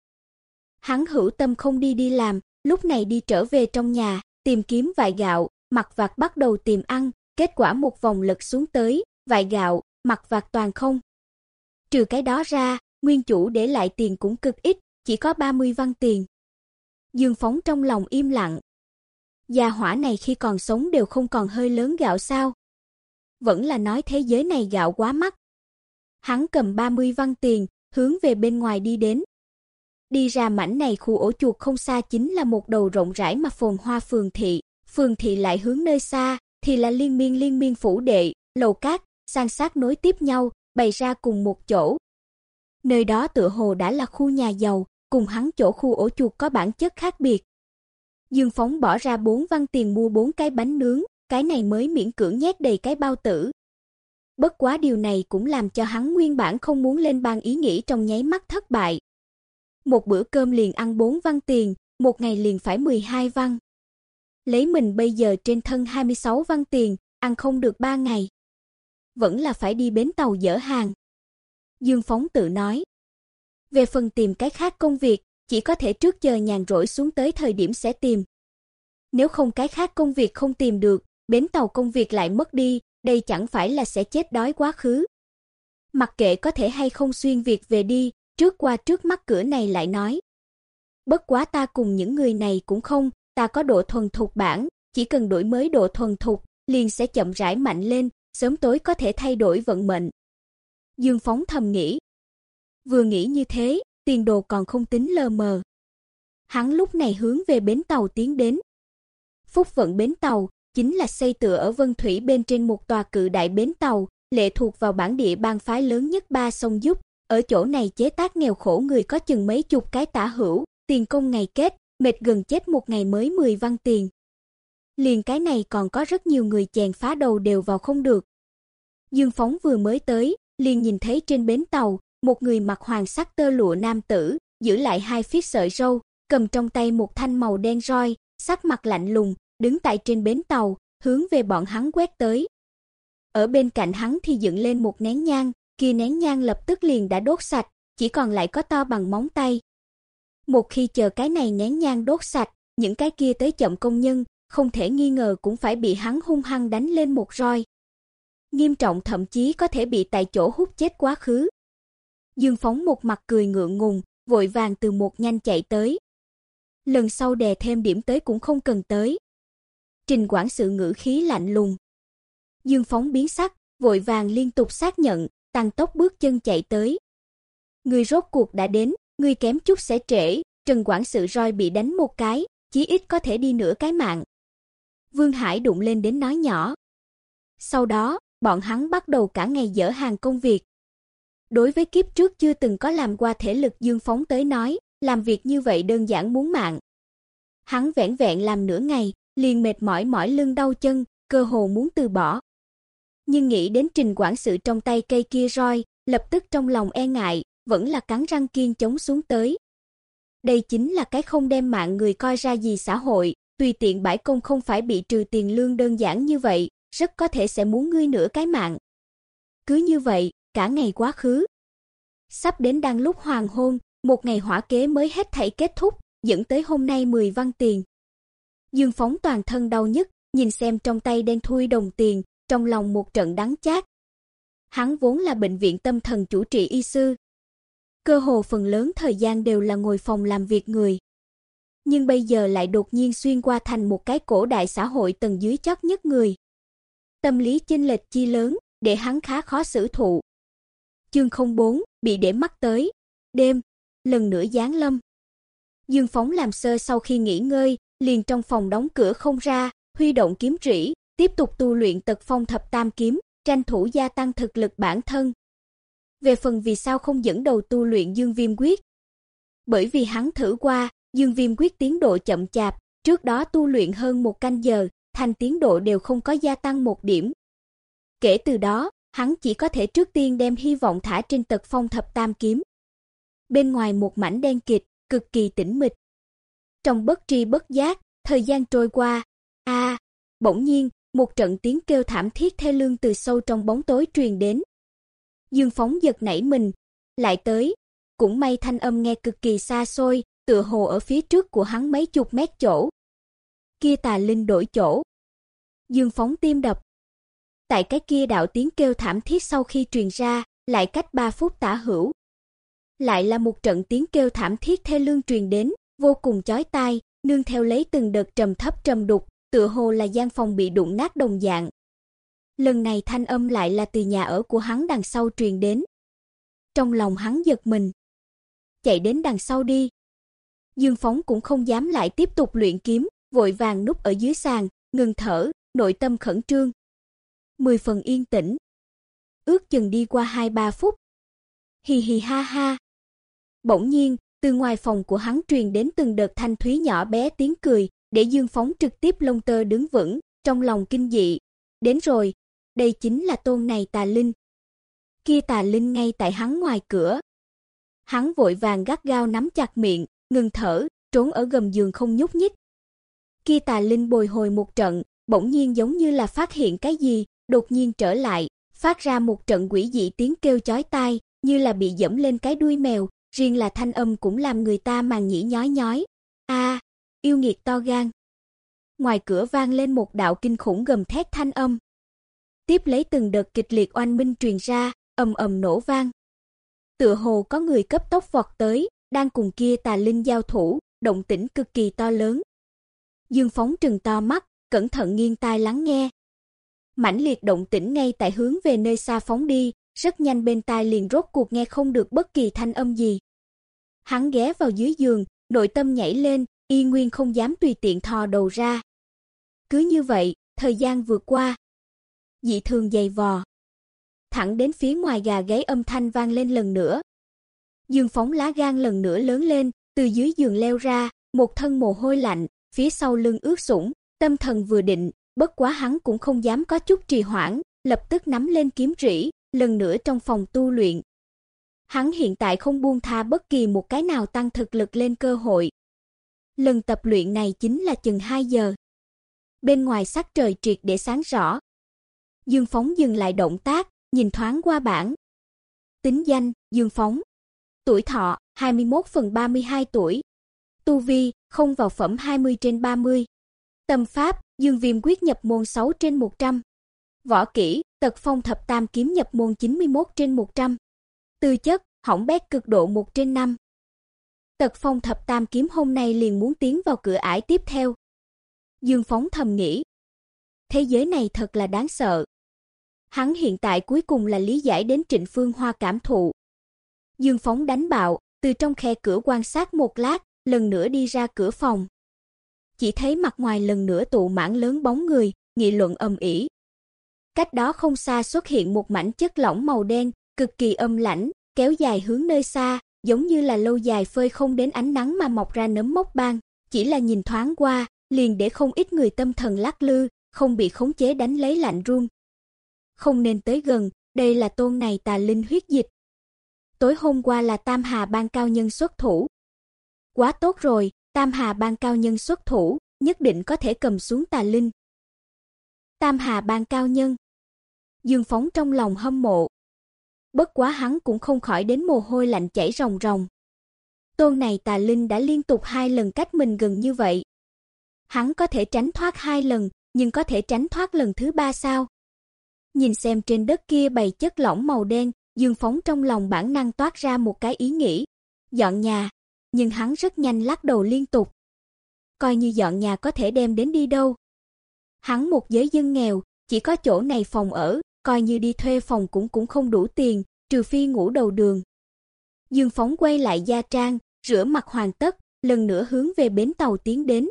Hắn hữu tâm không đi đi làm, lúc này đi trở về trong nhà, tìm kiếm vài gạo, mặc vạt bắt đầu tìm ăn, kết quả một vòng lật xuống tới, vài gạo, mặc vạt toàn không. Trừ cái đó ra, nguyên chủ để lại tiền cũng cực ít, chỉ có 30 văn tiền. Dương Phóng trong lòng im lặng. Gia hỏa này khi còn sống đều không còn hơi lớn gạo sao? Vẫn là nói thế giới này gạo quá mắc. Hắn cầm 30 văn tiền, hướng về bên ngoài đi đến. Đi ra mảnh này khu ổ chuột không xa chính là một đầu rộng rãi mà phồn hoa phường thị, phường thị lại hướng nơi xa thì là liên miên liên miên phủ đệ, lầu cát, san sát nối tiếp nhau, bày ra cùng một chỗ. Nơi đó tựa hồ đã là khu nhà giàu, cùng hắn chỗ khu ổ chuột có bản chất khác biệt. Dương Phóng bỏ ra 4 văn tiền mua 4 cái bánh nướng, cái này mới miễn cưỡng nhét đầy cái bao tử. Bất quá điều này cũng làm cho hắn nguyên bản không muốn lên bàn ý nghĩ trong nháy mắt thất bại. Một bữa cơm liền ăn 4 văn tiền, một ngày liền phải 12 văn. Lấy mình bây giờ trên thân 26 văn tiền, ăn không được 3 ngày. Vẫn là phải đi bến tàu dỡ hàng. Dương Phóng tự nói. Về phần tìm cái khác công việc, chỉ có thể trước chờ nhàn rỗi xuống tới thời điểm sẽ tìm. Nếu không cái khác công việc không tìm được, bến tàu công việc lại mất đi, đây chẳng phải là sẽ chết đói quá khứ. Mặc kệ có thể hay không xuyên việc về đi, trước qua trước mắt cửa này lại nói. Bất quá ta cùng những người này cũng không, ta có độ thuần thục bản, chỉ cần đổi mới độ thuần thục, liền sẽ chậm rãi mạnh lên, sớm tối có thể thay đổi vận mệnh. Dương Phóng thầm nghĩ. Vừa nghĩ như thế, tiền đồ còn không tính lờ mờ. Hắn lúc này hướng về bến tàu tiến đến. Phúc vận bến tàu chính là xây tựa ở Vân Thủy bên trên một tòa cự đại bến tàu, lệ thuộc vào bản địa bang phái lớn nhất ba sông giúp, ở chỗ này chế tác nghèo khổ người có chừng mấy chục cái tả hữu, tiền công ngày kết, mệt gần chết một ngày mới 10 văn tiền. Liền cái này còn có rất nhiều người chèn phá đầu đều vào không được. Dương Phóng vừa mới tới, liền nhìn thấy trên bến tàu, một người mặc hoàng sắc tơ lụa nam tử, giữ lại hai phía sợi râu, cầm trong tay một thanh màu đen roi, sắc mặt lạnh lùng, đứng tại trên bến tàu, hướng về bọn hắn quét tới. Ở bên cạnh hắn thì dựng lên một nén nhang, kia nén nhang lập tức liền đã đốt sạch, chỉ còn lại có to bằng móng tay. Một khi chờ cái này nén nhang đốt sạch, những cái kia tới chậm công nhân, không thể nghi ngờ cũng phải bị hắn hung hăng đánh lên một roi. Nghiêm trọng thậm chí có thể bị tại chỗ hút chết quá khứ. Dương Phóng một mặt cười ngượng ngùng, vội vàng từ một nhanh chạy tới. Lần sau đè thêm điểm tới cũng không cần tới. Trình quản sự ngữ khí lạnh lùng. Dương Phóng biến sắc, vội vàng liên tục xác nhận, tăng tốc bước chân chạy tới. Người rốt cuộc đã đến, người kém chút sẽ trễ, Trần quản sự roi bị đánh một cái, chí ít có thể đi nửa cái mạng. Vương Hải đụng lên đến nói nhỏ. Sau đó, bọn hắn bắt đầu cả ngày dỡ hàng công việc. Đối với kiếp trước chưa từng có làm qua thể lực Dương Phóng tới nói, làm việc như vậy đơn giản muốn mạng. Hắn vẹn vẹn làm nửa ngày, liền mệt mỏi mỏi lưng đau chân, cơ hồ muốn từ bỏ. Nhưng nghĩ đến Trình quản sự trong tay cây kia roi, lập tức trong lòng e ngại, vẫn là cắn răng kiên chống xuống tới. Đây chính là cái không đem mạng người coi ra gì xã hội, tùy tiện bãi công không phải bị trừ tiền lương đơn giản như vậy, rất có thể sẽ muốn ngươi nửa cái mạng. Cứ như vậy, cả ngày quá khứ. Sắp đến đang lúc hoàng hôn, một ngày hỏa kế mới hết thảy kết thúc, dẫn tới hôm nay 10 văn tiền. Dương Phóng toàn thân đau nhức, nhìn xem trong tay đen thui đồng tiền, trong lòng một trận đắng chát. Hắn vốn là bệnh viện tâm thần chủ trị y sư. Cơ hồ phần lớn thời gian đều là ngồi phòng làm việc người. Nhưng bây giờ lại đột nhiên xuyên qua thành một cái cổ đại xã hội tầng dưới chót nhất người. Tâm lý chênh lệch chi lớn, để hắn khá khó xử thụ. Chương 04, bị để mắt tới. Đêm, lần nữa giáng lâm. Dương Phóng làm sơ sau khi nghỉ ngơi, liền trong phòng đóng cửa không ra, huy động kiếm rỉ, tiếp tục tu luyện Tật Phong Thập Tam kiếm, tranh thủ gia tăng thực lực bản thân. Về phần vì sao không dẫn đầu tu luyện Dương Viêm quyết, bởi vì hắn thử qua, Dương Viêm quyết tiến độ chậm chạp, trước đó tu luyện hơn một canh giờ, thành tiến độ đều không có gia tăng một điểm. Kể từ đó, hắn chỉ có thể trước tiên đem hy vọng thả trên Tật Phong Thập Tam kiếm. Bên ngoài một mảnh đen kịt, cực kỳ tĩnh mịch. Trong bất tri bất giác, thời gian trôi qua, a, bỗng nhiên, một trận tiếng kêu thảm thiết thê lương từ sâu trong bóng tối truyền đến. Dương Phóng giật nảy mình, lại tới, cũng may thanh âm nghe cực kỳ xa xôi, tựa hồ ở phía trước của hắn mấy chục mét chỗ. Kia tà linh đổi chỗ. Dương Phóng tim đập. Tại cái kia đạo tiếng kêu thảm thiết sau khi truyền ra, lại cách 3 phút tả hữu. Lại là một trận tiếng kêu thảm thiết thê lương truyền đến, vô cùng chói tai, nương theo lấy từng đợt trầm thấp trầm đục, tựa hồ là gian phòng bị đụng nát đồng dạng. Lần này thanh âm lại là từ nhà ở của hắn đằng sau truyền đến. Trong lòng hắn giật mình. Chạy đến đằng sau đi. Dương Phóng cũng không dám lại tiếp tục luyện kiếm, vội vàng núp ở dưới sàn, ngừng thở, nội tâm khẩn trương. Mười phần yên tĩnh. Ước chừng đi qua 2-3 phút. Hì hì ha ha. Bỗng nhiên, từ ngoài phòng của hắn truyền đến từng đợt thanh thúy nhỏ bé tiếng cười, để Dương Phóng trực tiếp lông tơ đứng vững, trong lòng kinh dị. Đến rồi, đây chính là tôn này tà linh. Kia tà linh ngay tại hắn ngoài cửa. Hắn vội vàng gắt gao nắm chặt miệng, ngừng thở, trốn ở gầm giường không nhúc nhích. Kia tà linh bồi hồi một trận, bỗng nhiên giống như là phát hiện cái gì, đột nhiên trở lại, phát ra một trận quỷ dị tiếng kêu chói tai, như là bị dẫm lên cái đuôi mèo, riêng là thanh âm cũng làm người ta màng nhĩ nhói nhói. A, yêu nghiệt to gan. Ngoài cửa vang lên một đạo kinh khủng gầm thét thanh âm. Tiếp lấy từng đợt kịch liệt oanh minh truyền ra, ầm ầm nổ vang. Tựa hồ có người cấp tốc vọt tới, đang cùng kia tà linh giao thủ, động tĩnh cực kỳ to lớn. Dương Phóng trừng to mắt, cẩn thận nghiêng tai lắng nghe. Mãnh liệt động tĩnh ngay tại hướng về nơi xa phóng đi, rất nhanh bên tai liền rốt cuộc nghe không được bất kỳ thanh âm gì. Hắn ghé vào dưới giường, nội tâm nhảy lên, y nguyên không dám tùy tiện thò đầu ra. Cứ như vậy, thời gian vượt qua. Dị thường dày vò. Thẳng đến phía ngoài gà gáy âm thanh vang lên lần nữa. Dương phóng lá gan lần nữa lớn lên, từ dưới giường leo ra, một thân mồ hôi lạnh, phía sau lưng ướt sũng, tâm thần vừa định, bất quá hắn cũng không dám có chút trì hoãn, lập tức nắm lên kiếm rỉ, lần nữa trong phòng tu luyện. Hắn hiện tại không buông tha bất kỳ một cái nào tăng thực lực lên cơ hội. Lần tập luyện này chính là chừng 2 giờ. Bên ngoài sắc trời triệt để sáng rõ. Dương Phóng dừng lại động tác, nhìn thoáng qua bảng. Tính danh: Dương Phóng. Tuổi thọ: 21 phần 32 tuổi. Tu vi: không vào phẩm 20 trên 30. Tâm pháp: Dương Viêm quyết nhập môn 6 trên 100. Võ kỹ: Tật Phong thập tam kiếm nhập môn 91 trên 100. Tư chất: hỏng bét cực độ 1 trên 5. Tật Phong thập tam kiếm hôm nay liền muốn tiến vào cửa ải tiếp theo. Dương Phóng thầm nghĩ, thế giới này thật là đáng sợ. Hắn hiện tại cuối cùng là lý giải đến Trịnh Phương Hoa cảm thụ. Dương Phóng đánh bạo, từ trong khe cửa quan sát một lát, lần nữa đi ra cửa phòng. Chỉ thấy mặt ngoài lần nữa tụ mảng lớn bóng người, nghị luận ầm ĩ. Cách đó không xa xuất hiện một mảnh chất lỏng màu đen, cực kỳ âm lãnh, kéo dài hướng nơi xa, giống như là lâu dài phơi không đến ánh nắng mà mọc ra nấm mốc ban, chỉ là nhìn thoáng qua, liền để không ít người tâm thần lắc lư, không bị khống chế đánh lấy lạnh run. Không nên tới gần, đây là tôn này tà linh huyết dịch. Tối hôm qua là Tam Hà Bang cao nhân xuất thủ. Quá tốt rồi, Tam Hà Bang cao nhân xuất thủ, nhất định có thể cầm xuống tà linh. Tam Hà Bang cao nhân. Dương Phóng trong lòng hâm mộ, bất quá hắn cũng không khỏi đến mồ hôi lạnh chảy ròng ròng. Tôn này tà linh đã liên tục hai lần cách mình gần như vậy. Hắn có thể tránh thoát hai lần, nhưng có thể tránh thoát lần thứ ba sao? Nhìn xem trên đất kia bày chất lỏng màu đen, Dương Phóng trong lòng bản năng toát ra một cái ý nghĩ, dọn nhà, nhưng hắn rất nhanh lắc đầu liên tục. Coi như dọn nhà có thể đem đến đi đâu? Hắn một giới dân nghèo, chỉ có chỗ này phòng ở, coi như đi thuê phòng cũng cũng không đủ tiền, trừ phi ngủ đầu đường. Dương Phóng quay lại gia trang, rửa mặt hoàn tất, lần nữa hướng về bến tàu tiến đến.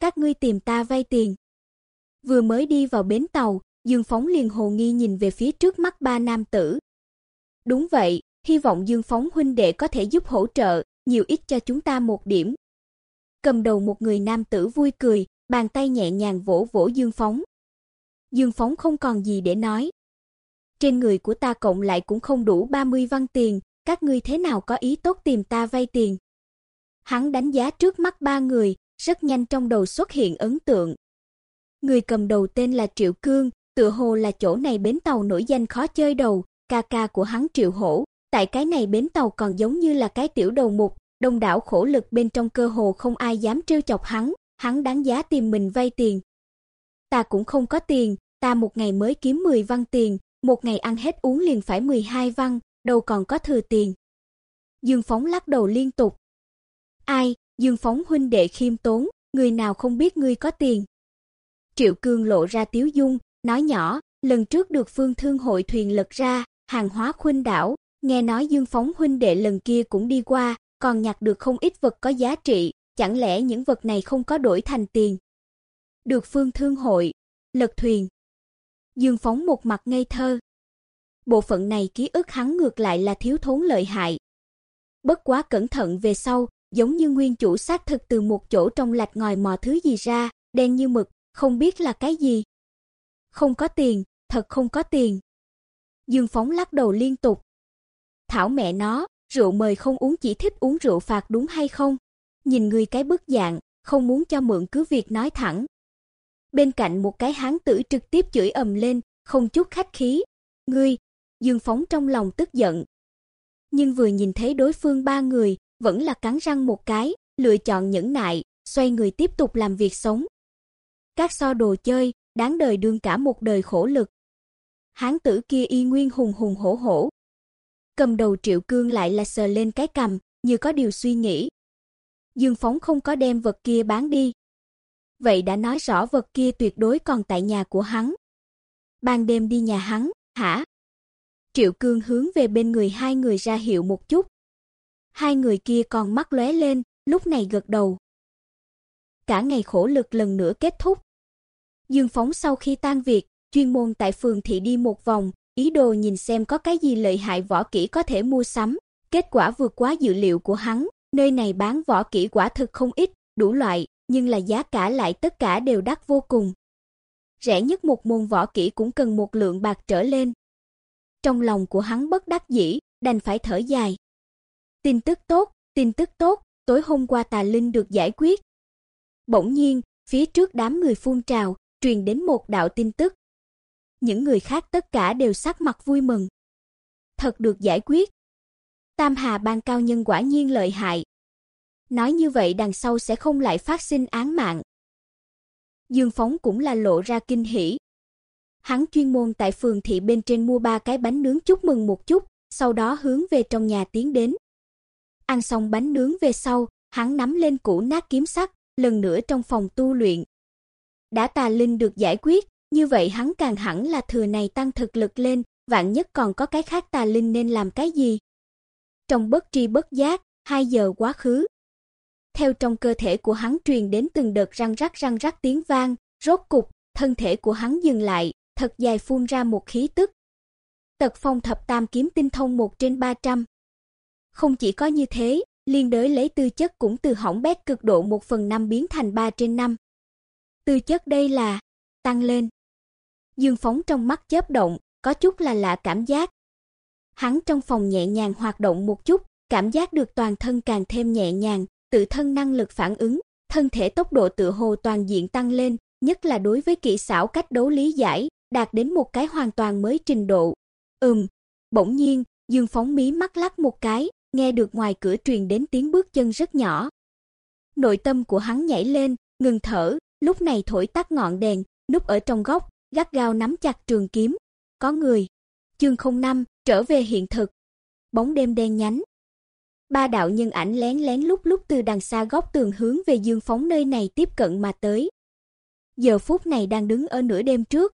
Các ngươi tìm ta vay tiền. Vừa mới đi vào bến tàu, Dương Phóng liền hồ nghi nhìn về phía trước mắt ba nam tử. Đúng vậy, hy vọng Dương Phóng huynh đệ có thể giúp hỗ trợ, nhiều ít cho chúng ta một điểm. Cầm đầu một người nam tử vui cười, bàn tay nhẹ nhàng vỗ vỗ Dương Phóng. Dương Phóng không còn gì để nói. Trên người của ta cộng lại cũng không đủ 30 văn tiền, các ngươi thế nào có ý tốt tìm ta vay tiền? Hắn đánh giá trước mắt ba người, rất nhanh trong đầu xuất hiện ấn tượng. Người cầm đầu tên là Triệu Cương, tựa hồ là chỗ này bến tàu nổi danh khó chơi đầu, ca ca của hắn Triệu Hổ, tại cái này bến tàu còn giống như là cái tiểu đầu mục, đông đảo khổ lực bên trong cơ hồ không ai dám trêu chọc hắn, hắn đáng giá tìm mình vay tiền. Ta cũng không có tiền, ta một ngày mới kiếm 10 văn tiền, một ngày ăn hết uống liền phải 12 văn, đâu còn có thừa tiền. Dương Phóng lắc đầu liên tục. Ai, Dương Phóng huynh đệ khiêm tốn, người nào không biết ngươi có tiền. Triệu Cương lộ ra tiếu dung, nói nhỏ, lần trước được phương thương hội thuyền lật ra, hàng hóa khuynh đảo, nghe nói Dương Phóng huynh đệ lần kia cũng đi qua, còn nhặt được không ít vật có giá trị, chẳng lẽ những vật này không có đổi thành tiền? Được phương thương hội, lật thuyền. Dương Phóng một mặt ngây thơ. Bộ phận này ký ức hắn ngược lại là thiếu thốn lợi hại. Bất quá cẩn thận về sau, giống như nguyên chủ xác thực từ một chỗ trong lạch ngòi mò thứ gì ra, đen như mực, không biết là cái gì. Không có tiền, thật không có tiền. Dương Phóng lắc đầu liên tục. Thảo mẹ nó, rượu mời không uống chỉ thích uống rượu phạt đúng hay không? Nhìn người cái bức dạng, không muốn cho mượn cứ việc nói thẳng. Bên cạnh một cái hán tử trực tiếp chửi ầm lên, không chút khách khí. Ngươi, Dương Phóng trong lòng tức giận. Nhưng vừa nhìn thấy đối phương ba người, vẫn là cắn răng một cái, lựa chọn nhẫn nại, xoay người tiếp tục làm việc sống. Các so đồ chơi, đáng đời đương cả một đời khổ lực. Hán tử kia y nguyên hùng hùng hổ hổ. Cầm đầu Triệu Cương lại là sờ lên cái cầm, như có điều suy nghĩ. Dương Phóng không có đem vật kia bán đi. Vậy đã nói rõ vật kia tuyệt đối còn tại nhà của hắn. Ban đêm đi nhà hắn, hả? Triệu Cương hướng về bên người hai người ra hiệu một chút. Hai người kia còn mắt lóe lên, lúc này gật đầu. Cả ngày khổ lực lần nữa kết thúc. Dương Phóng sau khi tan việc, chuyên môn tại phường thị đi một vòng, ý đồ nhìn xem có cái gì lợi hại võ kỹ có thể mua sắm. Kết quả vượt quá dự liệu của hắn, nơi này bán võ kỹ quả thực không ít, đủ loại, nhưng là giá cả lại tất cả đều đắt vô cùng. Rẻ nhất một môn võ kỹ cũng cần một lượng bạc trở lên. Trong lòng của hắn bất đắc dĩ, đành phải thở dài. Tin tức tốt, tin tức tốt, tối hôm qua Tà Linh được giải quyết. Bỗng nhiên, phía trước đám người phun trào, truyền đến một đạo tin tức. Những người khác tất cả đều sắc mặt vui mừng. Thật được giải quyết. Tam Hà ban cao nhân quả nhiên lợi hại. Nói như vậy đằng sau sẽ không lại phát sinh án mạng. Dương Phóng cũng là lộ ra kinh hỉ. Hắn chuyên môn tại phường thị bên trên mua ba cái bánh nướng chúc mừng một chút, sau đó hướng về trong nhà tiến đến. Ăn xong bánh nướng về sau, hắn nắm lên củ nát kiếm sắt, lần nữa trong phòng tu luyện. Đã tà linh được giải quyết, như vậy hắn càng hẳn là thừa này tăng thực lực lên, vạn nhất còn có cái khác tà linh nên làm cái gì. Trong bất tri bất giác, 2 giờ quá khứ. Theo trong cơ thể của hắn truyền đến từng đợt răng rắc răng rắc tiếng vang, rốt cục, thân thể của hắn dừng lại, thật dài phun ra một khí tức. Tật phong thập tam kiếm tinh thông 1 trên 300. Không chỉ có như thế, liên đới lấy tư chất cũng từ hỏng bét cực độ 1 phần 5 biến thành 3 trên 5. Tư chất đây là tăng lên. Dương phóng trong mắt chớp động, có chút là lạ cảm giác. Hắn trong phòng nhẹ nhàng hoạt động một chút, cảm giác được toàn thân càng thêm nhẹ nhàng, tự thân năng lực phản ứng, thân thể tốc độ tự hồ toàn diện tăng lên, nhất là đối với kỹ xảo cách đấu lý giải, đạt đến một cái hoàn toàn mới trình độ. Ừm, bỗng nhiên, Dương phóng mí mắt lắc một cái, nghe được ngoài cửa truyền đến tiếng bước chân rất nhỏ. Nội tâm của hắn nhảy lên, ngừng thở, lúc này thổi tắt ngọn đèn, núp ở trong góc, gắt gao nắm chặt trường kiếm. Có người. Chương 05, trở về hiện thực. Bóng đêm đen nhánh. Ba đạo nhân ảnh lén lén lúc lúc từ đằng xa góc tường hướng về Dương Phóng nơi này tiếp cận mà tới. Giờ phút này đang đứng ở nửa đêm trước.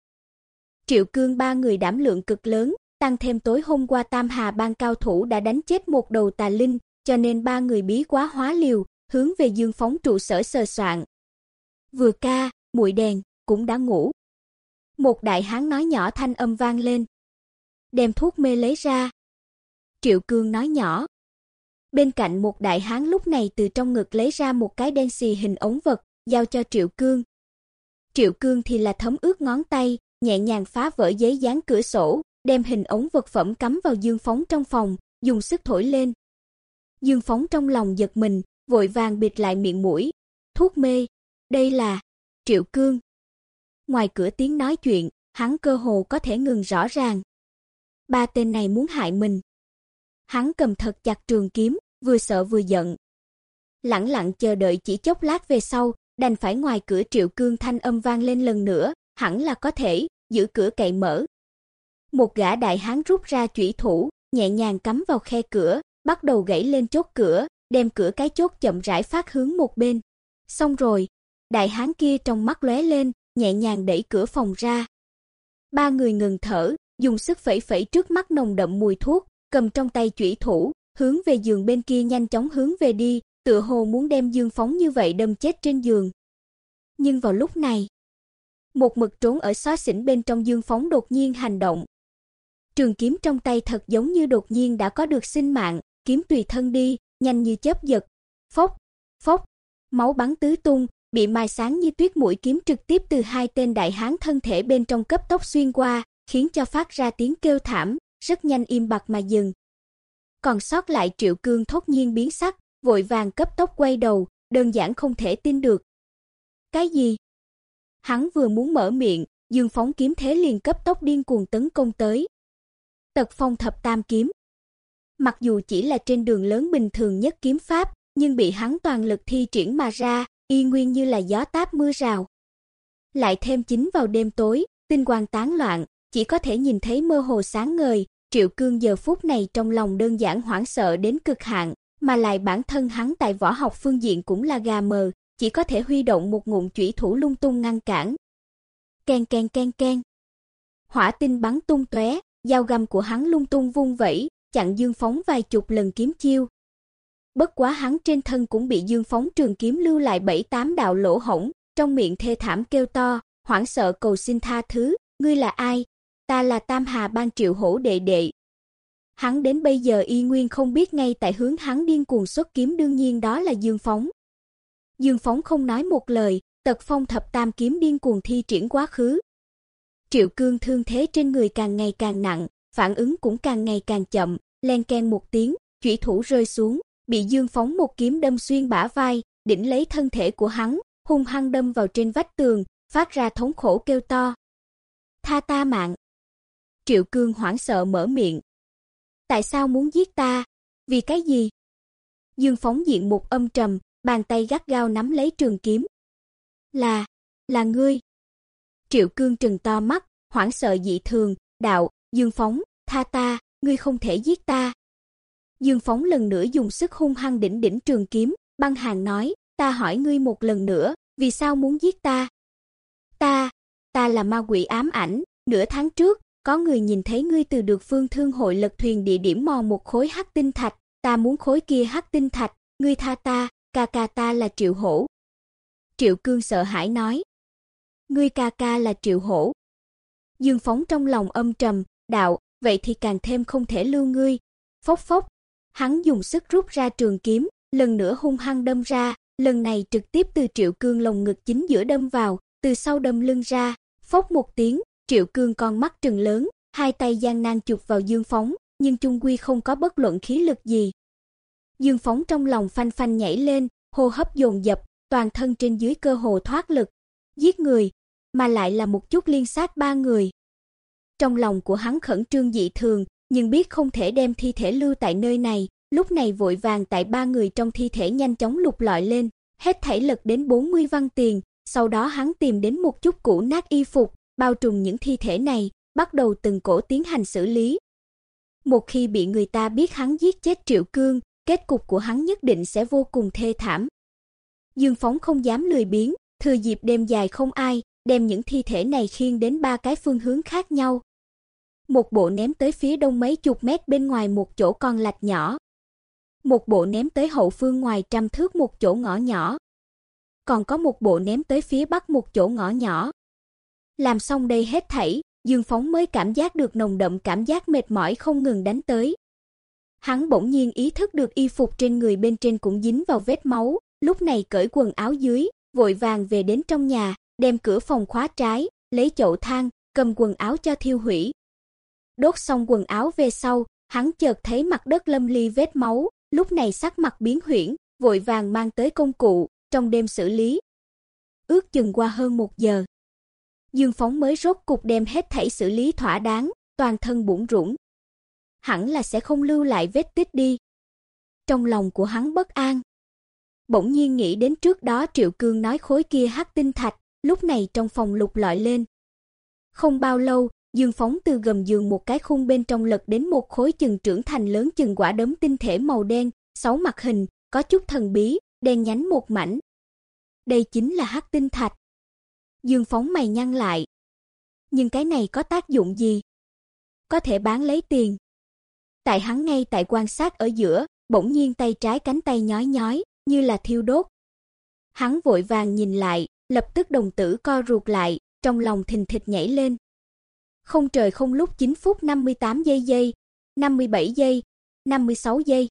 Triệu Cương ba người đảm lượng cực lớn, tăng thêm tối hôm qua Tam Hà bang cao thủ đã đánh chết một đầu tà linh, cho nên ba người bí quá hóa liều, hướng về Dương Phóng trụ sở sờ soạn. Vừa ca, muội đèn cũng đã ngủ. Một đại hán nói nhỏ thanh âm vang lên. Đem thuốc mê lấy ra. Triệu Cương nói nhỏ. Bên cạnh một đại hán lúc này từ trong ngực lấy ra một cái đen xì hình ống vật, giao cho Triệu Cương. Triệu Cương thì là thấm ướt ngón tay, nhẹ nhàng phá vỡ giấy dán cửa sổ, đem hình ống vật phẩm cắm vào Dương Phóng trong phòng, dùng sức thổi lên. Dương Phóng trong lòng giật mình, vội vàng bịt lại miệng mũi. Thuốc mê, đây là Triệu Cương. Ngoài cửa tiếng nói chuyện, hắn cơ hồ có thể ngừng rõ ràng. Ba tên này muốn hại mình. Hắn cầm thật chặt trường kiếm, vừa sợ vừa giận. Lặng lặng chờ đợi chỉ chốc lát về sau, đành phải ngoài cửa Triệu Cương thanh âm vang lên lần nữa, hẳn là có thể, giữ cửa cậy mở. Một gã đại hán rút ra chủy thủ, nhẹ nhàng cắm vào khe cửa, bắt đầu gãy lên chốt cửa, đem cửa cái chốt chậm rãi phát hướng một bên. Xong rồi, đại hán kia trong mắt lóe lên, nhẹ nhàng đẩy cửa phòng ra. Ba người ngừng thở, dùng sức phẩy phẩy trước mắt nồng đậm mùi thuốc, cầm trong tay chủy thủ, hướng về giường bên kia nhanh chóng hướng về đi, tựa hồ muốn đem Dương Phóng như vậy đâm chết trên giường. Nhưng vào lúc này, một mực trốn ở xó xỉnh bên trong Dương Phóng đột nhiên hành động. Trường kiếm trong tay thật giống như đột nhiên đã có được sinh mạng, kiếm tùy thân đi, nhanh như chớp giật. Phốc, phốc, máu bắn tứ tung, bị mai sáng như tuyết mũi kiếm trực tiếp từ hai tên đại hán thân thể bên trong cấp tốc xuyên qua, khiến cho phát ra tiếng kêu thảm, rất nhanh im bặt mà dừng. Còn sót lại Triệu Cương thốt nhiên biến sắc, vội vàng cấp tốc quay đầu, đơn giản không thể tin được. Cái gì? Hắn vừa muốn mở miệng, Dương phóng kiếm thế liền cấp tốc điên cuồng tấn công tới. Tật Phong thập tam kiếm. Mặc dù chỉ là trên đường lớn bình thường nhất kiếm pháp, nhưng bị hắn toàn lực thi triển mà ra, y nguyên như là gió táp mưa rào. Lại thêm chính vào đêm tối, tinh quang tán loạn, chỉ có thể nhìn thấy mơ hồ sáng ngời, Triệu Cương giờ phút này trong lòng đơn giản hoảng sợ đến cực hạn, mà lại bản thân hắn tại võ học phương diện cũng là gà mờ, chỉ có thể huy động một ngụm chủy thủ lung tung ngăn cản. Ken ken ken ken. Hỏa tinh bắn tung tóe, dao găm của hắn lung tung vung vẩy, chặn Dương Phóng vài chục lần kiếm chiêu. Bất quá hắn trên thân cũng bị Dương Phóng trường kiếm lưu lại bảy tám đạo lỗ hổng, trong miệng thê thảm kêu to, hoảng sợ cầu xin tha thứ, ngươi là ai? Ta là Tam Hà bang Triệu Hổ đệ đệ. Hắn đến bây giờ y nguyên không biết ngay tại hướng hắn điên cuồng xuất kiếm đương nhiên đó là Dương Phóng. Dương Phóng không nói một lời, tật phong thập tam kiếm điên cuồng thi triển quá khứ. Triệu Cương thương thế trên người càng ngày càng nặng, phản ứng cũng càng ngày càng chậm, len ken một tiếng, chủy thủ rơi xuống, bị Dương Phóng một kiếm đâm xuyên bả vai, đỉnh lấy thân thể của hắn, hung hăng đâm vào trên vách tường, phát ra thống khổ kêu to. Tha ta mạng. Triệu Cương hoảng sợ mở miệng. Tại sao muốn giết ta? Vì cái gì? Dương Phóng diện một âm trầm, bàn tay gắt gao nắm lấy trường kiếm. Là, là ngươi. Triệu Cương trừng to mắt, hoảng sợ dị thường, đạo, Dương Phóng, tha ta, ngươi không thể giết ta. Dương Phóng lần nữa dùng sức hung hăng đỉnh đỉnh trường kiếm, băng hàng nói, ta hỏi ngươi một lần nữa, vì sao muốn giết ta? Ta, ta là ma quỷ ám ảnh, nửa tháng trước, có người nhìn thấy ngươi từ được phương thương hội lật thuyền địa điểm mò một khối hắc tinh thạch, ta muốn khối kia hắc tinh thạch, ngươi tha ta, ca ca ta là Triệu Hổ. Triệu Cương sợ hãi nói. Ngươi ca ca là Triệu Hổ. Dương Phóng trong lòng âm trầm, đạo, vậy thì càng thêm không thể lưu ngươi. Phốc phốc, hắn dùng sức rút ra trường kiếm, lần nữa hung hăng đâm ra, lần này trực tiếp từ Triệu Cương lồng ngực chính giữa đâm vào, từ sau đâm lưng ra, phốc một tiếng, Triệu Cương con mắt trừng lớn, hai tay gian nan chụp vào Dương Phóng, nhưng chung quy không có bất luận khí lực gì. Dương Phóng trong lòng phanh phanh nhảy lên, hô hấp dồn dập, toàn thân trên dưới cơ hồ thoát lực, giết người, mà lại là một chút liên sát ba người. Trong lòng của hắn khẩn trương dị thường, nhưng biết không thể đem thi thể lưu tại nơi này, lúc này vội vàng tại ba người trong thi thể nhanh chóng lục lọi lên, hết thảy lật đến 40 văn tiền, sau đó hắn tìm đến một chút cũ nát y phục, bao trùm những thi thể này, bắt đầu từng cổ tiến hành xử lý. Một khi bị người ta biết hắn giết chết Triệu Cương, kết cục của hắn nhất định sẽ vô cùng thê thảm. Dương Phóng không dám lười biếng, thừa dịp đêm dài không ai, đem những thi thể này khiêng đến ba cái phương hướng khác nhau. Một bộ ném tới phía đông mấy chục mét bên ngoài một chỗ con lạch nhỏ. Một bộ ném tới hậu phương ngoài trăm thước một chỗ ngõ nhỏ. Còn có một bộ ném tới phía bắc một chỗ ngõ nhỏ. Làm xong đây hết thảy, Dương Phóng mới cảm giác được nồng đậm cảm giác mệt mỏi không ngừng đánh tới. Hắn bỗng nhiên ý thức được y phục trên người bên trên cũng dính vào vết máu, lúc này cởi quần áo dưới, vội vàng về đến trong nhà, đem cửa phòng khóa trái, lấy chậu than, cầm quần áo cho thiêu hủy. Đốt xong quần áo về sau, hắn chợt thấy mặt đất lâm ly vết máu, lúc này sắc mặt biến huyễn, vội vàng mang tới công cụ, trong đêm xử lý. Ước chừng qua hơn một giờ, Dương Phóng mới rốt cục đem hết thảy xử lý thỏa đáng, toàn thân bủn rủn. Hẳn là sẽ không lưu lại vết tích đi. Trong lòng của hắn bất an. Bỗng nhiên nghĩ đến trước đó Triệu Cương nói khối kia hắc tinh thạch, lúc này trong phòng lục lọi lên. Không bao lâu, Dương Phóng từ gầm giường một cái khung bên trong lật đến một khối chừng trưởng thành lớn chừng quả đấm tinh thể màu đen, sáu mặt hình, có chút thần bí, đen nhánh một mảnh. Đây chính là hắc tinh thạch. Dương Phóng mày nhăn lại. Nhưng cái này có tác dụng gì? Có thể bán lấy tiền. Tại hắn ngay tại quan sát ở giữa, bỗng nhiên tay trái cánh tay nhói nhói, như là thiêu đốt. Hắn vội vàng nhìn lại, lập tức đồng tử co ruột lại, trong lòng thình thịch nhảy lên. Không trời không lúc 9 phút 58 giây giây, 57 giây, 56 giây.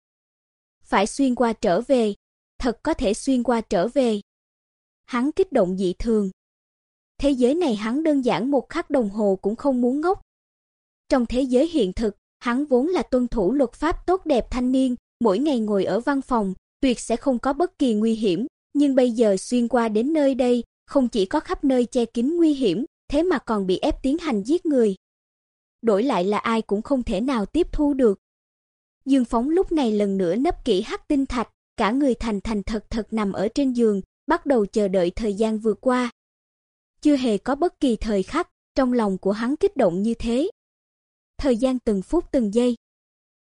Phải xuyên qua trở về, thật có thể xuyên qua trở về. Hắn kích động dị thường. Thế giới này hắn đơn giản một khắc đồng hồ cũng không muốn ngốc. Trong thế giới hiện thực, hắn vốn là tuân thủ luật pháp tốt đẹp thanh niên, mỗi ngày ngồi ở văn phòng, tuyệt sẽ không có bất kỳ nguy hiểm, nhưng bây giờ xuyên qua đến nơi đây, không chỉ có khắp nơi che kín nguy hiểm, thế mà còn bị ép tiến hành giết người. Đổi lại là ai cũng không thể nào tiếp thu được. Dương Phóng lúc này lần nữa nấp kỹ hắc tinh thạch, cả người thành thành thật thật nằm ở trên giường, bắt đầu chờ đợi thời gian vượt qua. Chưa hề có bất kỳ thời khắc, trong lòng của hắn kích động như thế. Thời gian từng phút từng giây.